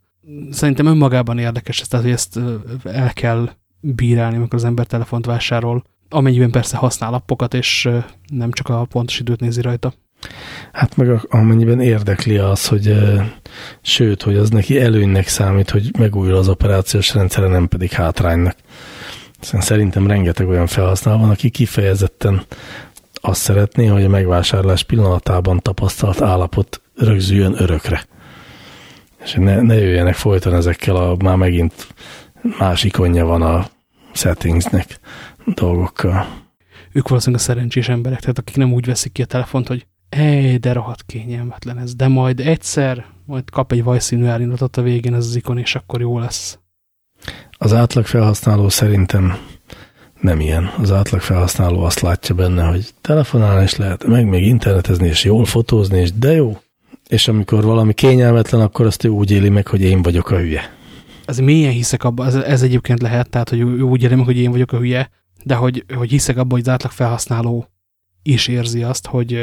Szerintem önmagában érdekes, tehát hogy ezt el kell bírálni, amikor az ember telefont vásárol, amennyiben persze használ appokat, és nem csak a pontos időt nézi rajta. Hát meg amennyiben érdekli az, hogy sőt, hogy az neki előnynek számít, hogy megújul az operációs rendszere, nem pedig hátránynak. Szerintem rengeteg olyan felhasználó van, aki kifejezetten azt szeretné, hogy a megvásárlás pillanatában tapasztalt állapot rögzüljön örökre. És ne, ne jöjjenek folyton ezekkel a már megint más ikonja van a settingsnek dolgokkal. Ők valószínűleg a szerencsés emberek, tehát akik nem úgy veszik ki a telefont, hogy Ej, de rohadt kényelmetlen ez. De majd egyszer, majd kap egy vajszínű elindulatot a végén ez az ikon, és akkor jó lesz. Az átlag felhasználó szerintem nem ilyen. Az átlag felhasználó azt látja benne, hogy telefonálni is lehet, meg még internetezni, és jól fotózni, és de jó. És amikor valami kényelmetlen, akkor azt ő úgy éli meg, hogy én vagyok a hülye. Ez mélyen hiszek abban, ez, ez egyébként lehet, tehát, hogy ő úgy éli meg, hogy én vagyok a hülye, de hogy, hogy hiszek abban, hogy az átlag felhasználó is érzi azt, hogy,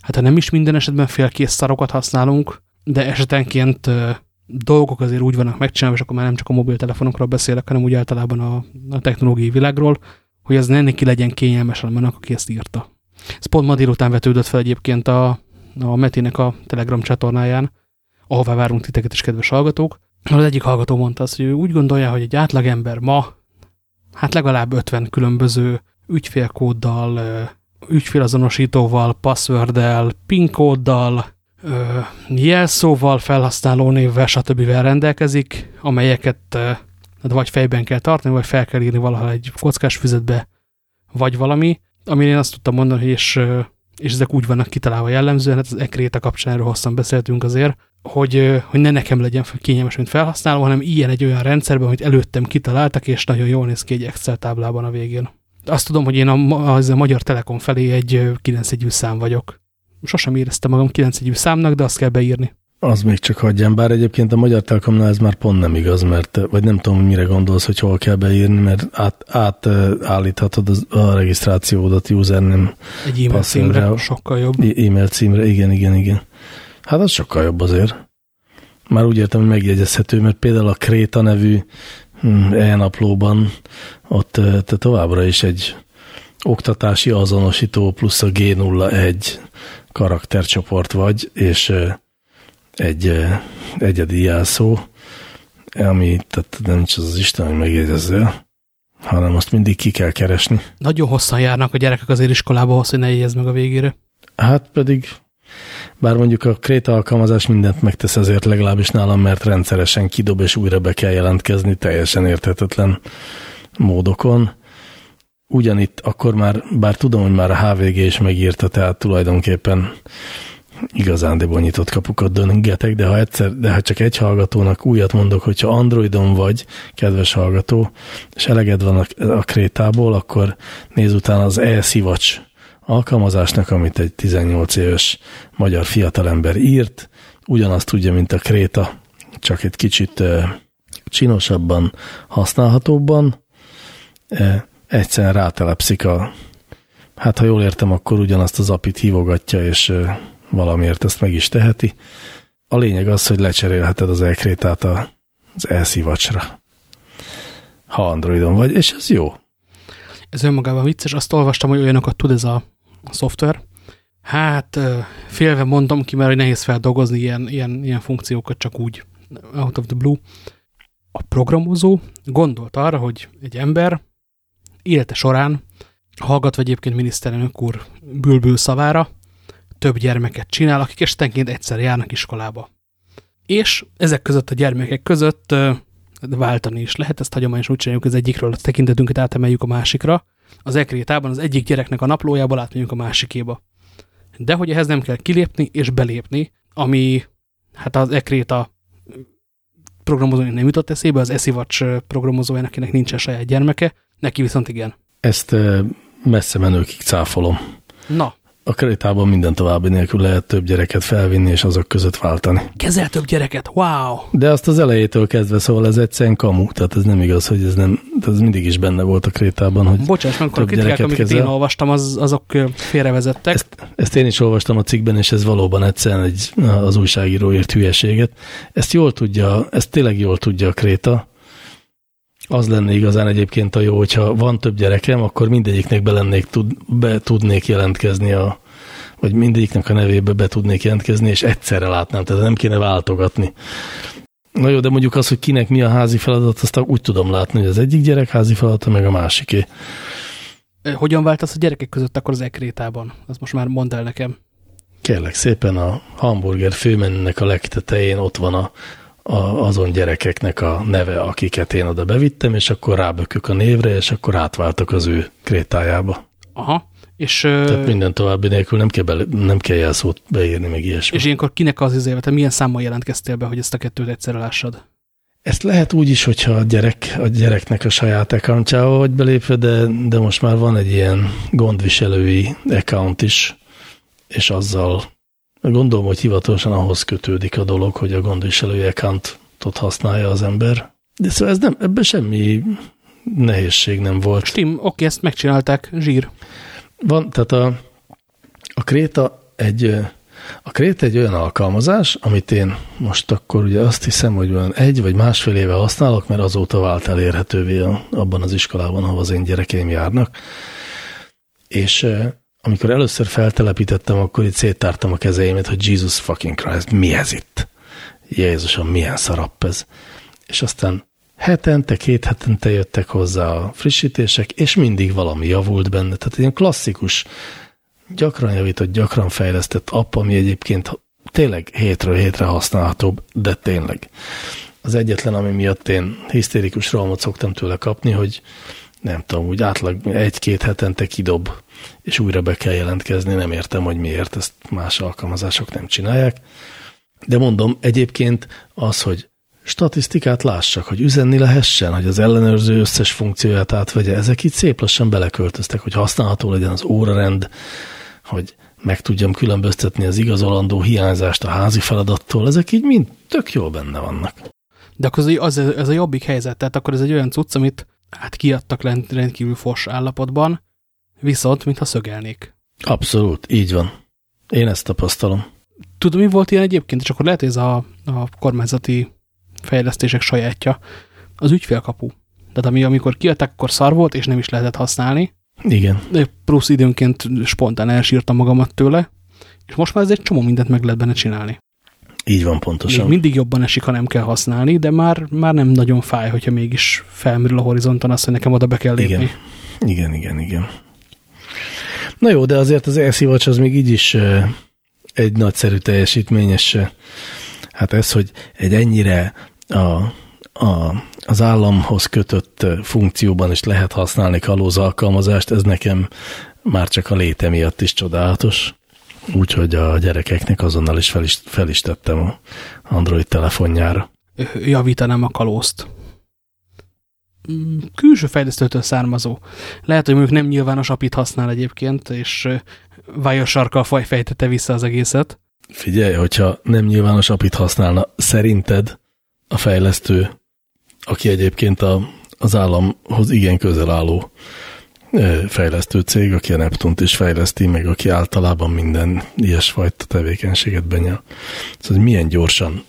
hát ha nem is minden esetben félkész szarokat használunk, de esetenként dolgok azért úgy vannak megcsinálva, és akkor már nem csak a mobiltelefonokról beszélek, hanem úgy általában a, a technológiai világról, hogy ez ne neki legyen kényelmes annak, aki ezt írta. Ez pont ma délután vetődött fel egyébként a, a Metének a Telegram csatornáján, ahová várunk titeket is, kedves hallgatók. Az egyik hallgató mondta azt, hogy ő úgy gondolja, hogy egy átlagember ma hát legalább 50 különböző ügyfélkóddal, ügyfélazonosítóval, passworddel, PIN kóddal, jelszóval, felhasználónévvel, stb. rendelkezik, amelyeket hát vagy fejben kell tartani, vagy fel kell írni valahol egy kockás füzetbe, vagy valami, amire én azt tudtam mondani, és, és ezek úgy vannak kitalálva jellemzően, hát az ekréta kapcsán erről hosszan beszéltünk azért, hogy, hogy ne nekem legyen kényelmes, mint felhasználó, hanem ilyen egy olyan rendszerben, hogy előttem kitaláltak, és nagyon jól néz ki egy Excel táblában a végén. Azt tudom, hogy én a, az a Magyar Telekom felé egy 9 egyű szám vagyok. Sosem éreztem magam 9 egyű számnak, de azt kell beírni. Az még csak hagyján, bár egyébként a Magyar Telekomnál ez már pont nem igaz, mert vagy nem tudom, mire gondolsz, hogy hol kell beírni, mert át, átállíthatod az, a regisztrációdat username Egy e-mail címre, sokkal jobb. E-mail címre, igen, igen, igen. Hát az sokkal jobb azért. Már úgy értem, hogy megjegyezhető, mert például a Kréta nevű hm, e-naplóban ott te továbbra is egy oktatási azonosító plusz a G01 karaktercsoport vagy, és egy egyedi jelszó, ami tehát nem is az Isten, hogy megjegyezzel, hanem azt mindig ki kell keresni. Nagyon hosszan járnak a gyerekek azért iskolába, hogy ne jegyez meg a végére. Hát pedig, bár mondjuk a Kréta alkalmazás mindent megtesz azért legalábbis nálam, mert rendszeresen kidob és újra be kell jelentkezni teljesen érthetetlen módokon. Ugyanitt akkor már, bár tudom, hogy már a HVG is megírta, tehát tulajdonképpen igazándiból nyitott kapukat döngetek, de ha, egyszer, de ha csak egy hallgatónak újat mondok, hogyha Androidon vagy, kedves hallgató, és eleged van a, a krétából, akkor nézz utána az e-szivacs alkalmazásnak, amit egy 18 éves magyar fiatalember írt, ugyanazt tudja, mint a kréta, csak egy kicsit csinosabban, használhatóbban, egyszerűen rátelepszik a, hát ha jól értem, akkor ugyanazt az apit hívogatja, és valamiért ezt meg is teheti. A lényeg az, hogy lecserélheted az elkrétát az elszivacsra, ha Androidon vagy, és ez jó. Ez önmagában vicces, azt olvastam, hogy olyanokat tud ez a szoftver. Hát félve mondom ki, mert nehéz feldolgozni ilyen, ilyen, ilyen funkciókat csak úgy, out of the blue. A programozó gondolt arra, hogy egy ember élete során hallgatva egyébként miniszterelnök úr bülbül szavára, több gyermeket csinál, akik estenként egyszer járnak iskolába. És ezek között a gyermekek között váltani is lehet, ezt hagyományosan úgy csináljuk, az egyikről a tekintetünket átemeljük a másikra, az ekrétában az egyik gyereknek a naplójából átmegyünk a másikéba. De hogy ehhez nem kell kilépni és belépni, ami hát az Ekréta programozójának nem jutott eszébe, az Eszivacs programozójának, akinek nincsen saját gyermeke, neki viszont igen. Ezt messze menőkig cáfolom. Na, a krétában minden további nélkül lehet több gyereket felvinni, és azok között váltani. Kezel több gyereket, wow! De azt az elejétől kezdve, szóval ez egyszerűen kamu, tehát ez nem igaz, hogy ez nem, ez mindig is benne volt a krétában, hogy Bocsáss, akkor a kritikák, amiket kezel. én olvastam, az, azok félrevezettek. Ezt, ezt, én is olvastam a cikkben, és ez valóban egyszerűen egy, az újságíró írt hülyeséget. Ezt jól tudja, ezt tényleg jól tudja a kréta, az lenne igazán egyébként a jó, hogyha van több gyerekem, akkor mindegyiknek be, lennék, tud, be tudnék jelentkezni a, vagy mindegyiknek a nevébe be tudnék jelentkezni, és egyszerre látnám, tehát nem kéne váltogatni. Na jó, de mondjuk az, hogy kinek mi a házi feladat, azt úgy tudom látni, hogy az egyik gyerek házi feladata, meg a másiké. Hogyan váltasz a gyerekek között akkor az ekrétában? Azt most már mondd el nekem. Kérlek szépen, a hamburger főmennek a legtetején ott van a a, azon gyerekeknek a neve, akiket én oda bevittem, és akkor rábökök a névre, és akkor átváltok az ő krétájába. Aha. És, Tehát minden további nélkül nem kell, be, nem kell jelszót beírni, meg ilyesmi. És ilyenkor kinek az izébe, te milyen számmal jelentkeztél be, hogy ezt a kettőt egyszerre lássad? Ezt lehet úgy is, hogyha a, gyerek, a gyereknek a saját accountjával vagy belépve, de, de most már van egy ilyen gondviselői account is, és azzal Gondolom, hogy hivatalosan ahhoz kötődik a dolog, hogy a gondviselői accountot használja az ember. De szóval ez nem, ebben semmi nehézség nem volt. Stim, oké, ezt megcsinálták, zsír. Van, tehát a, a Kréta egy, a Kréta egy olyan alkalmazás, amit én most akkor ugye azt hiszem, hogy olyan egy vagy másfél éve használok, mert azóta vált elérhetővé abban az iskolában, ahol az én gyerekeim járnak. És amikor először feltelepítettem, akkor itt széttártam a kezeimet, hogy Jesus fucking Christ, mi ez itt? Jézusom, milyen szarapp ez. És aztán hetente, két hetente jöttek hozzá a frissítések, és mindig valami javult benne. Tehát ilyen klasszikus, gyakran javított, gyakran fejlesztett app, ami egyébként tényleg hétről hétre használhatóbb, de tényleg. Az egyetlen, ami miatt én hisztérikus rohamot szoktam tőle kapni, hogy nem tudom, úgy átlag egy-két hetente kidob és újra be kell jelentkezni, nem értem, hogy miért ezt más alkalmazások nem csinálják. De mondom, egyébként az, hogy statisztikát lássak, hogy üzenni lehessen, hogy az ellenőrző összes funkcióját átvegye, ezek itt szép lassan beleköltöztek, hogy használható legyen az órarend, hogy meg tudjam különböztetni az igazolandó hiányzást a házi feladattól, ezek így mind tök jól benne vannak. De akkor az, ez a jobbik helyzet, tehát akkor ez egy olyan cucc, amit hát kiadtak rendkívül fos állapotban, Viszont, mintha szögelnék. Abszolút, így van. Én ezt tapasztalom. Tudom, mi volt ilyen egyébként, és akkor lehet, hogy ez a, a kormányzati fejlesztések sajátja. Az ügyfélkapu. Tehát ami, amikor kiadták, akkor szar volt, és nem is lehetett használni. Igen. De plusz időnként spontán elsírtam magamat tőle, és most már ez egy csomó mindent meg lehet benne csinálni. Így van pontosan. Még mindig jobban esik, ha nem kell használni, de már, már nem nagyon fáj, hogyha mégis felmerül a horizonton azt, hogy nekem oda be kell lépni. Igen, igen, igen. igen. Na jó, de azért az Airsivacs az még így is egy nagyszerű teljesítményes. Hát ez, hogy egy ennyire a, a, az államhoz kötött funkcióban is lehet használni kalóz alkalmazást, ez nekem már csak a léte miatt is csodálatos. Úgyhogy a gyerekeknek azonnal is fel is, fel is tettem a Android telefonjára. Javítanám a kalózt. Mm, külső fejlesztőtől származó. Lehet, hogy mondjuk nem nyilvános apit használ egyébként, és vájas sarkkal fejtette vissza az egészet. Figyelj, hogyha nem nyilvános apit használna, szerinted a fejlesztő, aki egyébként a, az államhoz igen közel álló fejlesztő cég, aki a Neptunt is fejleszti, meg aki általában minden ilyesfajta tevékenységet benyel. Szóval milyen gyorsan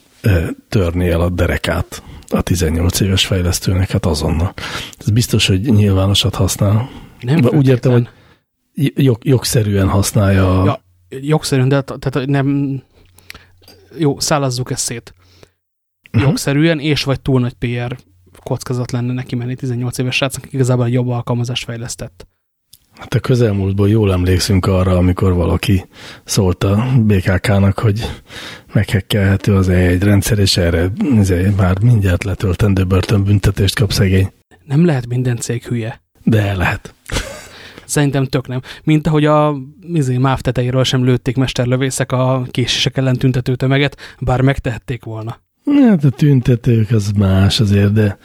törni el a derekát a 18 éves fejlesztőnek, hát azonnal. Ez biztos, hogy nyilvánosat használ. Nem Úgy értem, hogy jog, jogszerűen használja. A... Ja, jogszerűen, de tehát nem... Jó, szállazzuk ezt szét. -huh. Jogszerűen, és vagy túl nagy PR kockázat lenne neki menni 18 éves srácnak, igazából egy jobb alkalmazást fejlesztett. Hát a közelmúltból jól emlékszünk arra, amikor valaki szólt a BKK-nak, hogy meghekkelhető az E1 rendszer, és erre ezért már mindjárt letöltendő börtönbüntetést kap szegény. Nem lehet minden cég hülye. De lehet. Szerintem tök nem. Mint ahogy a izé, MÁV tetejéről sem lőtték mesterlövészek a késések ellen tüntető tömeget, bár megtehették volna. Hát a tüntetők az más azért, de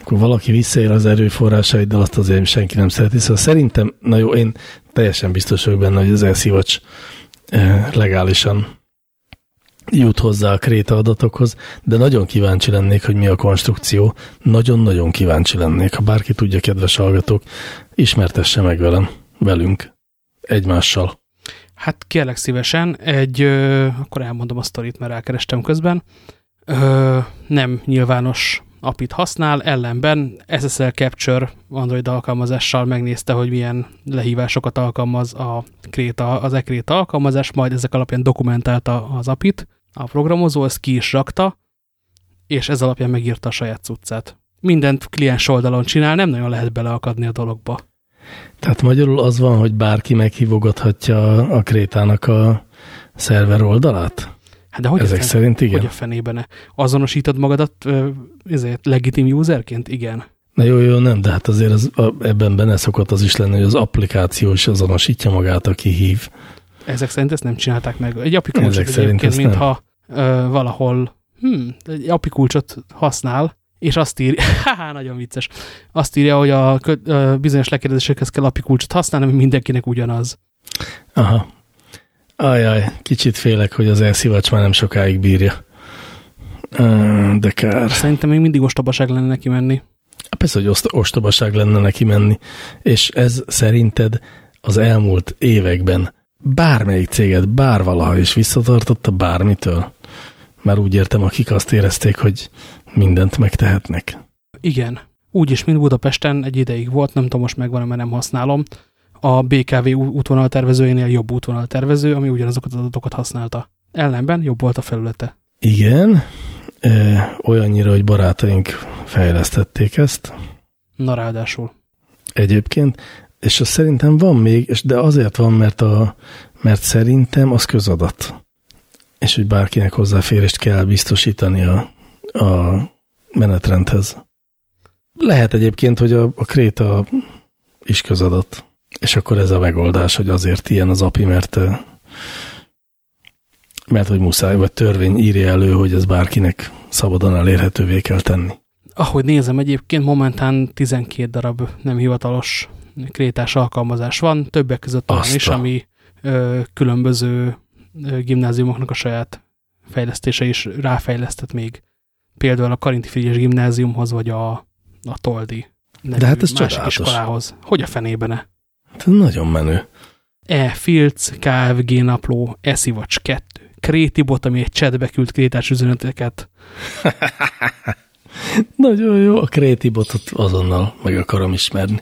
akkor valaki visszaér az erőforrásaiddal, azt azért senki nem szereti. Szóval szerintem, na jó, én teljesen biztos vagyok benne, hogy az elszivacs eh, legálisan jut hozzá a kréta adatokhoz, de nagyon kíváncsi lennék, hogy mi a konstrukció. Nagyon-nagyon kíváncsi lennék. Ha bárki tudja, kedves hallgatók, ismertesse meg velem, velünk, egymással. Hát kérlek szívesen, egy, ö, akkor elmondom a sztorit, mert elkerestem közben, ö, nem nyilvános apit használ, ellenben SSL Capture Android alkalmazással megnézte, hogy milyen lehívásokat alkalmaz a Kréta, az ekréta alkalmazás, majd ezek alapján dokumentálta az apit, a programozó ezt ki is rakta, és ez alapján megírta a saját cuccát. Mindent kliens oldalon csinál, nem nagyon lehet beleakadni a dologba. Tehát magyarul az van, hogy bárki meghívogathatja a Krétának a szerver oldalát? Hát de hogy Ezek fen, szerint igen. Hogy a fenében Azonosítod magadat ezért legitim userként? Igen. Na jó, jó, nem, de hát azért az, a, ebben benne szokott az is lenni, hogy az applikáció is azonosítja magát, aki hív. Ezek szerint ezt nem csinálták meg. Egy API kulcsot Ezek szerint mintha ö, valahol hm, egy API kulcsot használ, és azt írja, haha, nagyon vicces, azt írja, hogy a kö, ö, bizonyos lekérdezésekhez kell API kulcsot használni, ami mindenkinek ugyanaz. Aha. Ajaj, kicsit félek, hogy az elszivacs már nem sokáig bírja. De kár. Szerintem még mindig ostobaság lenne neki menni. Persze, hogy ost- ostobaság lenne neki menni. És ez szerinted az elmúlt években bármelyik céget bárvalaha is visszatartotta bármitől? Már úgy értem, akik azt érezték, hogy mindent megtehetnek. Igen. Úgyis, mint Budapesten egy ideig volt, nem tudom, most megvan, mert nem használom. A BKV ú- útvonaltervezőjénél jobb útvonaltervező, ami ugyanazokat az adatokat használta. Ellenben jobb volt a felülete. Igen, ö, olyannyira, hogy barátaink fejlesztették ezt. Na ráadásul. Egyébként, és az szerintem van még, és de azért van, mert, a, mert szerintem az közadat. És hogy bárkinek hozzáférést kell biztosítani a, a menetrendhez. Lehet egyébként, hogy a, a kréta is közadat. És akkor ez a megoldás, hogy azért ilyen az API, mert mert hogy muszáj, vagy törvény írja elő, hogy ez bárkinek szabadon elérhetővé kell tenni. Ahogy nézem egyébként, momentán 12 darab nem hivatalos krétás alkalmazás van, többek között olyan Azt is, ami ö, különböző ö, gimnáziumoknak a saját fejlesztése is ráfejlesztett még. Például a Karinti Frigyes gimnáziumhoz, vagy a, a Toldi nevű De hát ez másik csodálatos. iskolához. Hogy a fenébene? Hát ez nagyon menő. E. Filc, KFG napló, Eszivacs 2, Krétibot, ami egy chatbe küld krétás üzeneteket, Nagyon jó, a Creative botot azonnal meg akarom ismerni.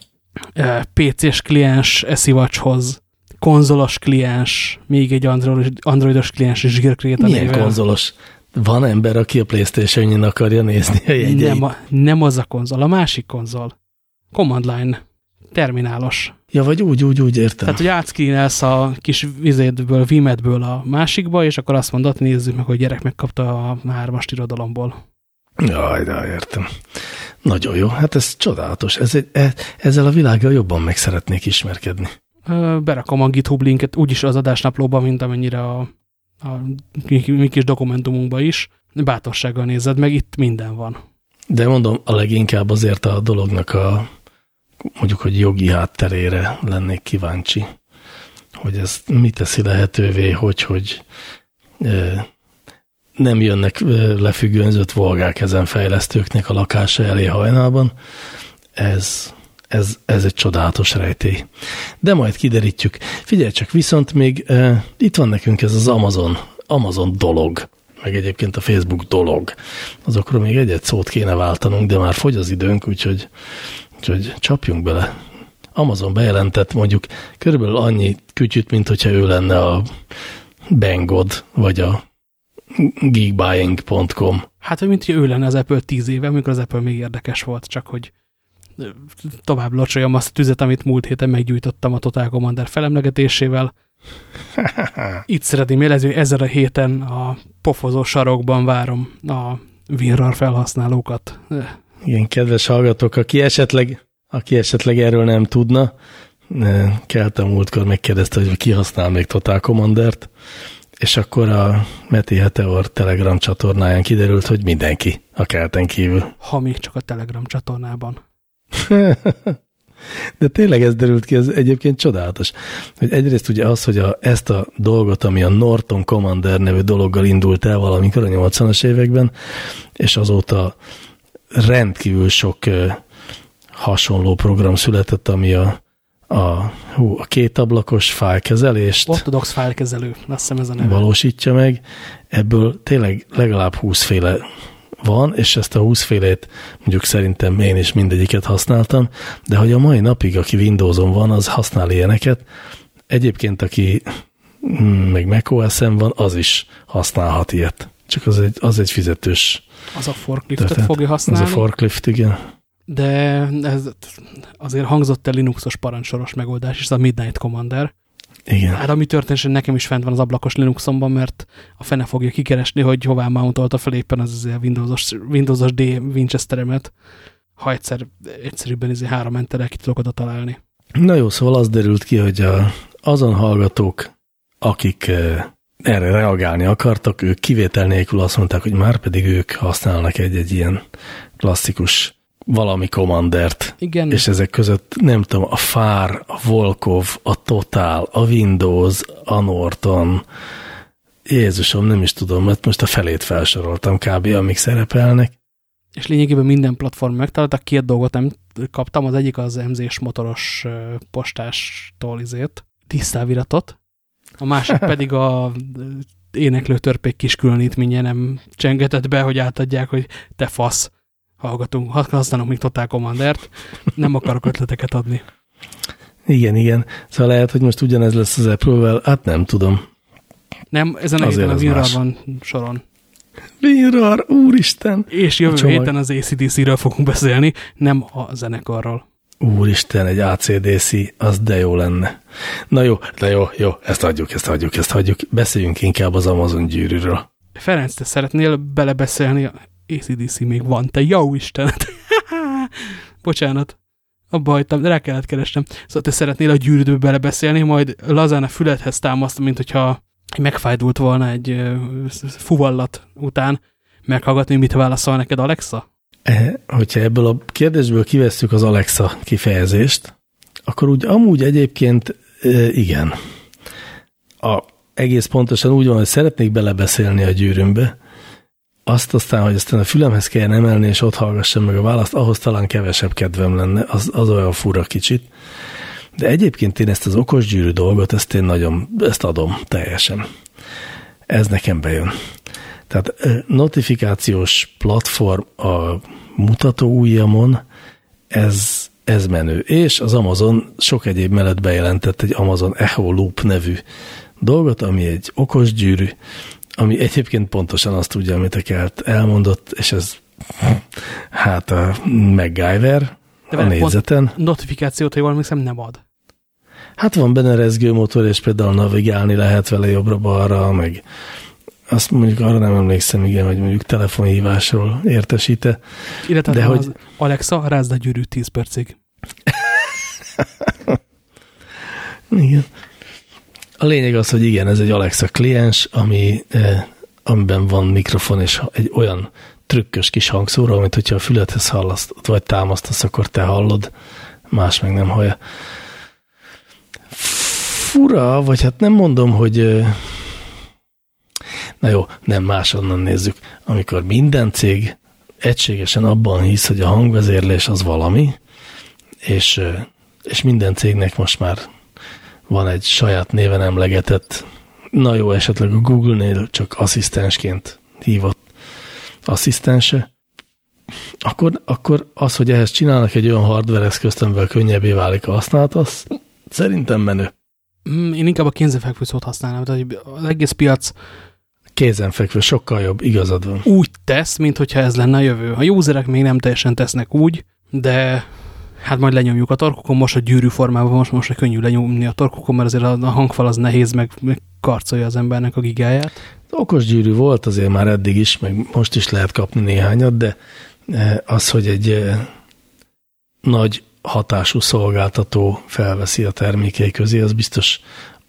eh, PC-s kliens Eszivacshoz, konzolos kliens, még egy android, androidos kliens zsírkréta Milyen néven. konzolos? Van ember, aki a Playstation-on akarja nézni a jegyeit. Nem, a, nem az a konzol, a másik konzol. Command line, terminálos. Ja, vagy úgy, úgy, úgy értem. Tehát, hogy átszkínelsz a kis vizédből, Vimedből a másikba, és akkor azt mondod, nézzük meg, hogy gyerek megkapta a hármast irodalomból. Jaj, de értem. Nagyon jó, hát ez csodálatos. Ez egy, e, ezzel a világgal jobban meg szeretnék ismerkedni. Berakom a GitHub linket úgyis az adásnaplóba, mint amennyire a, a mi kis dokumentumunkba is. Bátorsággal nézed meg, itt minden van. De mondom, a leginkább azért a dolognak a mondjuk, hogy jogi hátterére lennék kíváncsi, hogy ez mit teszi lehetővé, hogy, hogy nem jönnek lefüggönzött volgák ezen fejlesztőknek a lakása elé hajnalban. Ez, ez, ez egy csodálatos rejtély. De majd kiderítjük. Figyelj csak, viszont még e, itt van nekünk ez az Amazon, Amazon dolog, meg egyébként a Facebook dolog. Azokról még egyet szót kéne váltanunk, de már fogy az időnk, úgyhogy, úgyhogy csapjunk bele. Amazon bejelentett mondjuk körülbelül annyi kütyüt, mint hogyha ő lenne a Banggood, vagy a geekbuying.com. Hát, hogy mint hogy ő lenne az Apple 10 éve, amikor az Apple még érdekes volt, csak hogy tovább locsoljam azt a tüzet, amit múlt héten meggyújtottam a Total Commander felemlegetésével. Itt szeretném jelezni, ezen a héten a pofozó sarokban várom a WinRAR felhasználókat. Igen, kedves hallgatók, aki esetleg, aki esetleg erről nem tudna, Keltem múltkor megkérdezte, hogy ki használ még Total Commandert, és akkor a Meti Heteor Telegram csatornáján kiderült, hogy mindenki a kelten kívül. Ha még csak a Telegram csatornában. De tényleg ez derült ki, ez egyébként csodálatos. Hogy egyrészt ugye az, hogy a, ezt a dolgot, ami a Norton Commander nevű dologgal indult el valamikor a 80-as években, és azóta rendkívül sok hasonló program született, ami a, a, hú, a két ablakos fájlkezelést Ortodox fájlkezelő, azt hiszem ez a neve. valósítja meg. Ebből tényleg legalább 20 féle van, és ezt a 20 félét mondjuk szerintem én is mindegyiket használtam, de hogy a mai napig, aki Windowson van, az használ ilyeneket. Egyébként, aki mm, meg macOS-en van, az is használhat ilyet. Csak az egy, az egy fizetős. Az a forkliftet fogja használni. Az a forklift, igen. De ez azért hangzott el Linuxos parancsoros megoldás, és a Midnight Commander. Igen. Hát ami történetesen nekem is fent van az ablakos Linuxomban, mert a fene fogja kikeresni, hogy hová mountolta fel éppen az Windowsos, Windowsos D Winchesteremet, ha egyszer, egyszerűbben ez három enterrel ki tudok oda találni. Na jó, szóval az derült ki, hogy a, azon hallgatók, akik eh, erre reagálni akartak, ők kivétel nélkül azt mondták, hogy már pedig ők használnak egy-egy ilyen klasszikus valami kommandert. Igen. És ezek között nem tudom, a FAR, a Volkov, a Total, a Windows, a Norton, Jézusom, nem is tudom, mert most a felét felsoroltam kb. amik szerepelnek. És lényegében minden platform megtaláltak, két dolgot nem kaptam, az egyik az MZ-s motoros postástól izért, tisztáviratot, a másik pedig a éneklő törpék kis különítménye nem csengetett be, hogy átadják, hogy te fasz, hallgatunk, használunk még Total Commandert, nem akarok ötleteket adni. Igen, igen. Szóval lehet, hogy most ugyanez lesz az Apple-vel, hát nem tudom. Nem, ezen a héten a WinRAR van soron. WinRAR, úristen! És jövő héten az ACDC-ről fogunk beszélni, nem a zenekarról. Úristen, egy ACDC, az de jó lenne. Na jó, de jó, jó, ezt adjuk, ezt adjuk, ezt adjuk. Beszéljünk inkább az Amazon gyűrűről. Ferenc, te szeretnél belebeszélni? ACDC még van, te jó Istenet! Bocsánat, abba hagytam, de rá kellett keresnem. Szóval te szeretnél a gyűrűdbe belebeszélni, majd lazán a fülethez támaszt, mint hogyha megfájdult volna egy fuvallat után meghallgatni, mit válaszol neked Alexa? E, hogyha ebből a kérdésből kivesszük az Alexa kifejezést, akkor úgy amúgy egyébként e, igen. A, egész pontosan úgy van, hogy szeretnék belebeszélni a gyűrűmbe, azt aztán, hogy aztán a fülemhez kelljen emelni, és ott hallgassam meg a választ, ahhoz talán kevesebb kedvem lenne, az, az olyan fura kicsit. De egyébként én ezt az okos gyűrű dolgot, ezt én nagyon, ezt adom teljesen. Ez nekem bejön. Tehát notifikációs platform a mutató ujjamon, ez, ez menő. És az Amazon sok egyéb mellett bejelentett egy Amazon Echo Loop nevű dolgot, ami egy okos gyűrű, ami egyébként pontosan azt tudja, amit a kelt elmondott, és ez hát a MacGyver De a négyzeten. Notifikációt, ha jól emlékszem, nem ad. Hát van benne rezgőmotor, és például navigálni lehet vele jobbra-balra, meg azt mondjuk arra nem emlékszem, igen, hogy mondjuk telefonhívásról értesíte. Illetve De hogy... Alexa, rázd a gyűrűt 10 percig. igen. A lényeg az, hogy igen, ez egy Alexa kliens, ami, eh, amiben van mikrofon és egy olyan trükkös kis hangszóró, amit hogyha a fülethez hallasz, vagy támasztasz, akkor te hallod, más meg nem hallja. Fura, vagy hát nem mondom, hogy eh, na jó, nem másonnan nézzük. Amikor minden cég egységesen abban hisz, hogy a hangvezérlés az valami, és, és minden cégnek most már van egy saját néven emlegetett, na jó, esetleg a Google-nél csak asszisztensként hívott asszisztense, akkor, akkor az, hogy ehhez csinálnak egy olyan hardware eszközt, amivel könnyebbé válik a használat, az szerintem menő. Mm, én inkább a kézenfekvő szót használnám, tehát az egész piac kézenfekvő, sokkal jobb, igazad van. Úgy tesz, mint hogyha ez lenne a jövő. A userek még nem teljesen tesznek úgy, de hát majd lenyomjuk a torkokon, most a gyűrű formában, most, most könnyű lenyomni a torkokon, mert azért a, hangfal az nehéz, meg, meg karcolja az embernek a gigáját. Okos gyűrű volt azért már eddig is, meg most is lehet kapni néhányat, de eh, az, hogy egy eh, nagy hatású szolgáltató felveszi a termékei közé, az biztos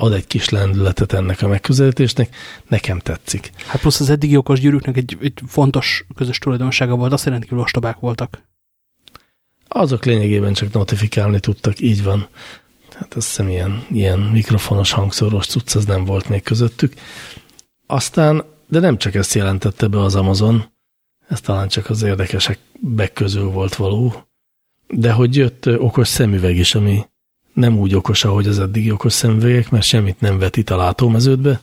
ad egy kis lendületet ennek a megközelítésnek. Nekem tetszik. Hát plusz az eddigi okos gyűrűknek egy, egy fontos közös tulajdonsága volt, azt rendkívül ostobák voltak. Azok lényegében csak notifikálni tudtak, így van. Hát azt hiszem ilyen, ilyen mikrofonos hangszoros cucc az nem volt még közöttük. Aztán, de nem csak ezt jelentette be az Amazon, ez talán csak az érdekesek közül volt való, de hogy jött okos szemüveg is, ami nem úgy okos, ahogy az eddigi okos szemüvegek, mert semmit nem vetít a látómeződbe,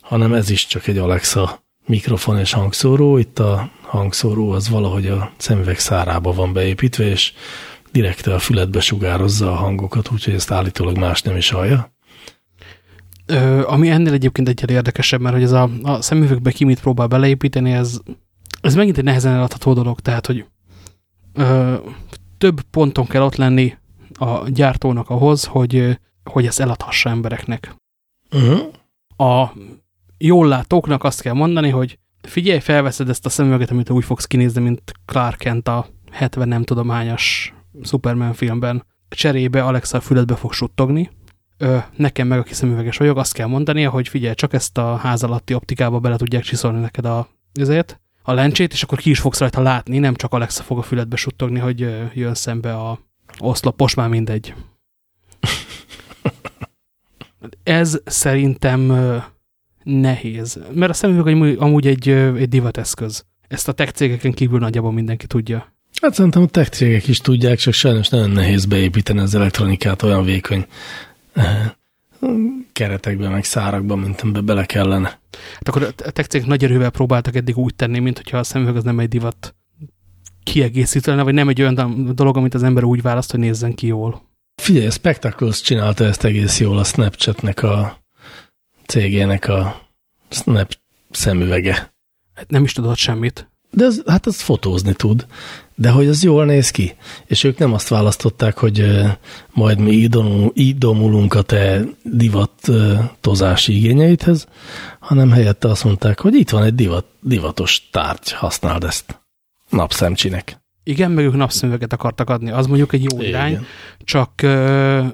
hanem ez is csak egy Alexa mikrofon és hangszóró. Itt a hangszóró az valahogy a szemüveg szárába van beépítve, és direkte a füledbe sugározza a hangokat, úgyhogy ezt állítólag más nem is hallja. Ö, ami ennél egyébként egyel érdekesebb, mert hogy ez a, a szemüvegbe ki mit próbál beleépíteni, ez, ez megint egy nehezen eladható dolog, tehát hogy ö, több ponton kell ott lenni a gyártónak ahhoz, hogy, hogy ezt eladhassa embereknek. Uh -huh. A jól látóknak azt kell mondani, hogy figyelj, felveszed ezt a szemüveget, amit úgy fogsz kinézni, mint Clark Kent a 70 nem tudományos Superman filmben. Cserébe Alexa füledbe fog suttogni. Ö, nekem meg, aki szemüveges vagyok, azt kell mondania, hogy figyelj, csak ezt a ház alatti optikába bele tudják csiszolni neked a, ezért, a lencsét, és akkor ki is fogsz rajta látni, nem csak Alexa fog a füledbe suttogni, hogy jön szembe a oszlopos, már mindegy. Ez szerintem nehéz, mert a szemüveg amúgy egy, egy divateszköz. Ezt a tech cégeken kívül nagyjából mindenki tudja. Hát szerintem a tech cégek is tudják, csak sajnos nagyon nehéz beépíteni az elektronikát olyan vékony keretekben, meg szárakban, mint amiben bele kellene. Hát akkor a tech cégek nagy erővel próbáltak eddig úgy tenni, mint hogyha a szemüveg az nem egy divat kiegészítene, vagy nem egy olyan dolog, amit az ember úgy választ, hogy nézzen ki jól. Figyelj, a Spectacles csinálta ezt egész jól a Snapchatnek a cégének a Snap szemüvege. Hát nem is tudod semmit. De az, hát az fotózni tud, de hogy az jól néz ki. És ők nem azt választották, hogy majd mi idomulunk a te divatozási igényeidhez, hanem helyette azt mondták, hogy itt van egy divat, divatos tárgy, használd ezt napszemcsinek. Igen, meg ők napszemüveget akartak adni, az mondjuk egy jó Igen. irány, csak ö,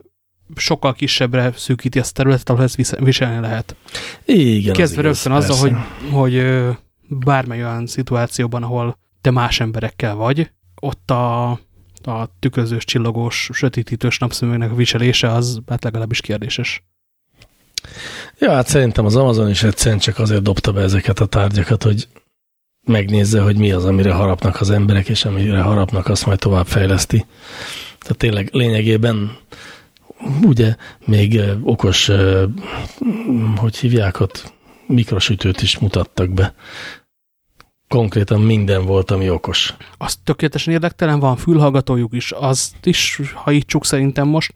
sokkal kisebbre szűkíti azt a területet, ahol ezt viselni lehet. Igen, Kezdve rögtön azzal, hogy, hogy bármely olyan szituációban, ahol te más emberekkel vagy, ott a, a tükrözős, csillogós, sötétítős napszemüvegnek a viselése az hát legalábbis kérdéses. Ja, hát szerintem az Amazon is egyszerűen csak azért dobta be ezeket a tárgyakat, hogy megnézze, hogy mi az, amire harapnak az emberek, és amire harapnak, azt majd tovább fejleszti. Tehát tényleg lényegében ugye még okos, hogy hívják ott, mikrosütőt is mutattak be. Konkrétan minden volt, ami okos. Az tökéletesen érdektelen, van fülhallgatójuk is, azt is hajítsuk szerintem most.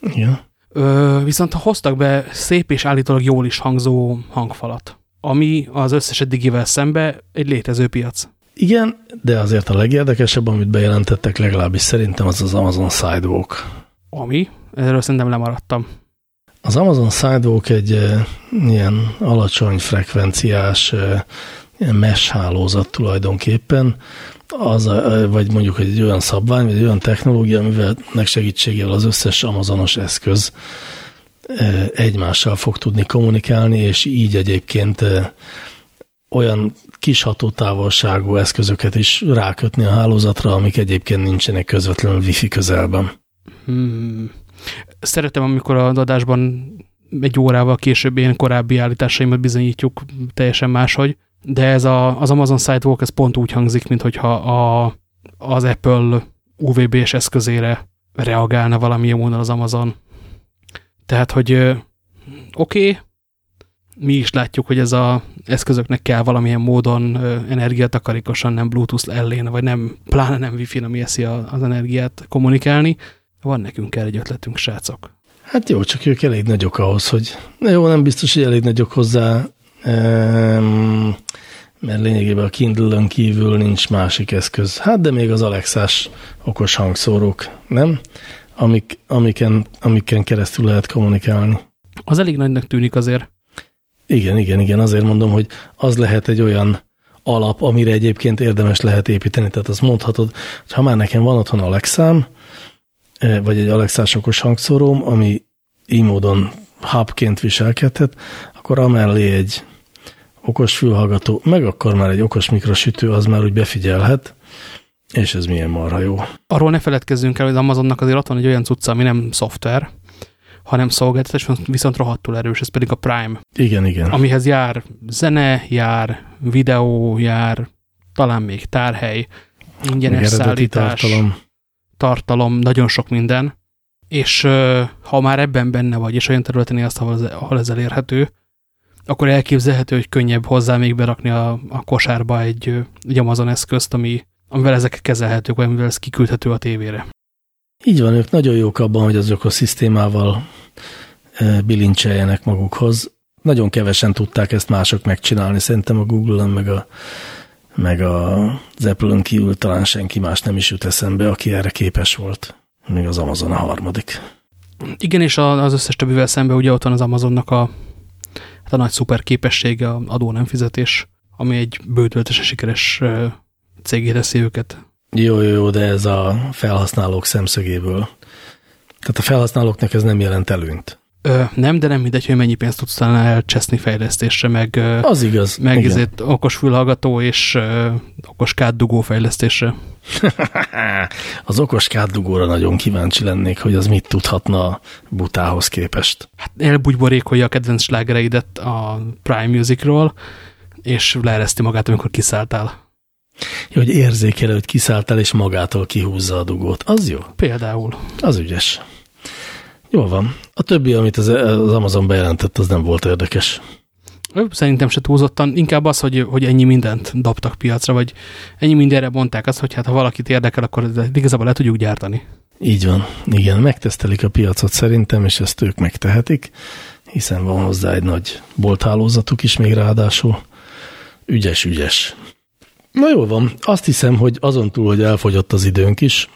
Igen. Ö, viszont hoztak be szép és állítólag jól is hangzó hangfalat ami az összes eddigivel szembe egy létező piac. Igen, de azért a legérdekesebb, amit bejelentettek legalábbis szerintem az az Amazon Sidewalk. Ami? Erről szerintem lemaradtam. Az Amazon Sidewalk egy e, ilyen alacsony frekvenciás e, mesh hálózat tulajdonképpen, az, e, vagy mondjuk egy olyan szabvány, vagy egy olyan technológia, amivel segítségével az összes Amazonos eszköz egymással fog tudni kommunikálni, és így egyébként olyan kis hatótávolságú eszközöket is rákötni a hálózatra, amik egyébként nincsenek közvetlenül wifi közelben. Hmm. Szeretem, amikor a adásban egy órával később én korábbi állításaimat bizonyítjuk teljesen máshogy, de ez a, az Amazon Sidewalk ez pont úgy hangzik, mint hogyha a, az Apple UVB-s eszközére reagálna valamilyen módon az Amazon. Tehát, hogy oké, okay, mi is látjuk, hogy ez a eszközöknek kell valamilyen módon energiatakarékosan, nem Bluetooth ellén, vagy nem, pláne nem Wi-Fi, ami eszi az energiát kommunikálni. Van nekünk el egy ötletünk, srácok. Hát jó, csak ők elég nagyok ahhoz, hogy jó, nem biztos, hogy elég nagyok hozzá, mert lényegében a Kindle-ön kívül nincs másik eszköz. Hát, de még az Alexás okos hangszórók, nem? Amik, amiken, amiken keresztül lehet kommunikálni. Az elég nagynak tűnik azért. Igen, igen, igen. Azért mondom, hogy az lehet egy olyan alap, amire egyébként érdemes lehet építeni. Tehát azt mondhatod, hogy ha már nekem van otthon Alexám, vagy egy Alexás okos hangszóróm, ami így módon hubként viselkedhet, akkor amellé egy okos fülhallgató, meg akkor már egy okos mikrosütő, az már úgy befigyelhet, és ez milyen marha jó. Arról ne feledkezzünk el, hogy az Amazonnak azért ott van egy olyan cucca, ami nem szoftver, hanem szolgáltatás, viszont rohadtul erős, ez pedig a Prime. Igen, igen. Amihez jár zene, jár videó, jár talán még tárhely, ingyenes szállítás, tartalom. tartalom, nagyon sok minden. És ha már ebben benne vagy, és olyan területen élsz, ahol ez elérhető, akkor elképzelhető, hogy könnyebb hozzá még berakni a, a kosárba egy, egy Amazon eszközt, ami, amivel ezek kezelhetők, vagy amivel ez kiküldhető a tévére. Így van, ők nagyon jók abban, hogy az ökoszisztémával bilincseljenek magukhoz. Nagyon kevesen tudták ezt mások megcsinálni. Szerintem a Google-on meg, a, meg a, az Apple-on kívül talán senki más nem is jut eszembe, aki erre képes volt. Még az Amazon a harmadik. Igen, és az összes többivel szemben ugye ott van az Amazonnak a, hát a nagy szuper képessége, a adó nem fizetés, ami egy bődöltesen sikeres cégé teszi őket. Jó, jó, jó, de ez a felhasználók szemszögéből. Tehát a felhasználóknak ez nem jelent előnyt. Ö, nem, de nem mindegy, hogy mennyi pénzt tudsz talán elcseszni fejlesztésre, meg, az igaz, meg ezért okos fülhallgató és ö, okos kátdugó fejlesztésre. az okos kátdugóra nagyon kíváncsi lennék, hogy az mit tudhatna a butához képest. Hát elbugyborékolja a kedvenc slágereidet a Prime Musicról, és leereszti magát, amikor kiszálltál. Jó, hogy érzékel, hogy kiszálltál, és magától kihúzza a dugót. Az jó. Például. Az ügyes. Jól van. A többi, amit az, az Amazon bejelentett, az nem volt érdekes. Szerintem se túlzottan, inkább az, hogy, hogy ennyi mindent dobtak piacra, vagy ennyi mindenre mondták azt, hogy hát ha valakit érdekel, akkor igazából le tudjuk gyártani. Így van. Igen, megtesztelik a piacot szerintem, és ezt ők megtehetik, hiszen van hozzá egy nagy bolthálózatuk is még ráadásul. Ügyes, ügyes. Na jó van, azt hiszem, hogy azon túl, hogy elfogyott az időnk is,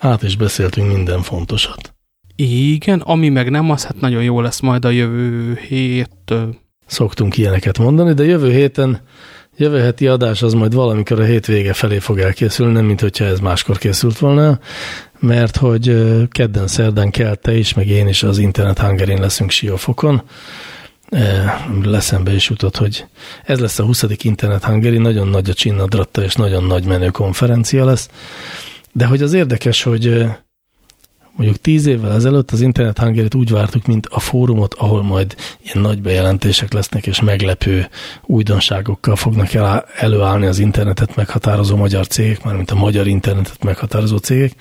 át is beszéltünk minden fontosat. Igen, ami meg nem, az hát nagyon jó lesz majd a jövő hét. Szoktunk ilyeneket mondani, de jövő héten, jövő heti adás az majd valamikor a hétvége felé fog elkészülni, nem mint hogyha ez máskor készült volna, mert hogy kedden, szerdán kell te is, meg én is az Internet Hungarin leszünk Siófokon, leszembe is jutott, hogy ez lesz a 20. Internet Hungary, nagyon nagy a csinnadratta és nagyon nagy menő konferencia lesz, de hogy az érdekes, hogy mondjuk tíz évvel ezelőtt az Internet Hungary úgy vártuk, mint a fórumot, ahol majd ilyen nagy bejelentések lesznek, és meglepő újdonságokkal fognak el, előállni az internetet meghatározó magyar cégek, már mint a magyar internetet meghatározó cégek.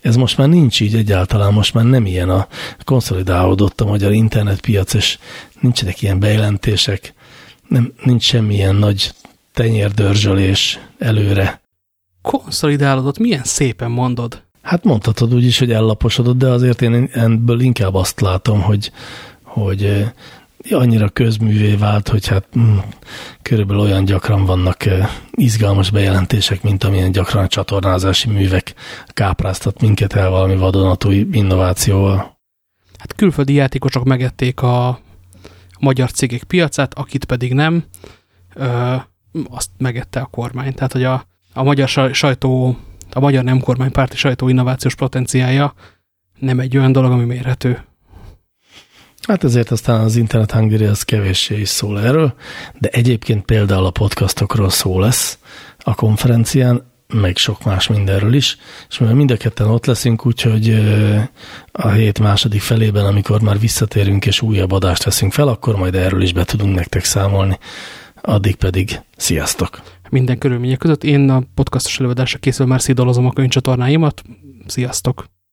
Ez most már nincs így egyáltalán, most már nem ilyen a konszolidálódott a magyar internetpiac, és nincsenek ilyen bejelentések, nem, nincs semmilyen nagy tenyérdörzsölés előre. Konszolidálódott, milyen szépen mondod. Hát mondhatod úgy is, hogy ellaposodott, de azért én ebből inkább azt látom, hogy, hogy eh, annyira közművé vált, hogy hát mm, körülbelül olyan gyakran vannak eh, izgalmas bejelentések, mint amilyen gyakran a csatornázási művek kápráztat minket el valami vadonatúj innovációval. Hát külföldi játékosok megették a magyar cégek piacát, akit pedig nem, ö, azt megette a kormány. Tehát, hogy a, a magyar sajtó a magyar nem kormánypárti sajtó innovációs potenciája nem egy olyan dolog, ami mérhető. Hát ezért aztán az Internet Hungary az kevéssé is szól erről, de egyébként például a podcastokról szó lesz a konferencián, meg sok más mindenről is, és mivel mind a ketten ott leszünk, úgyhogy a hét második felében, amikor már visszatérünk és újabb adást veszünk fel, akkor majd erről is be tudunk nektek számolni. Addig pedig sziasztok! minden körülmények között. Én a podcastos előadásra készül már szidolozom a könyvcsatornáimat. Sziasztok!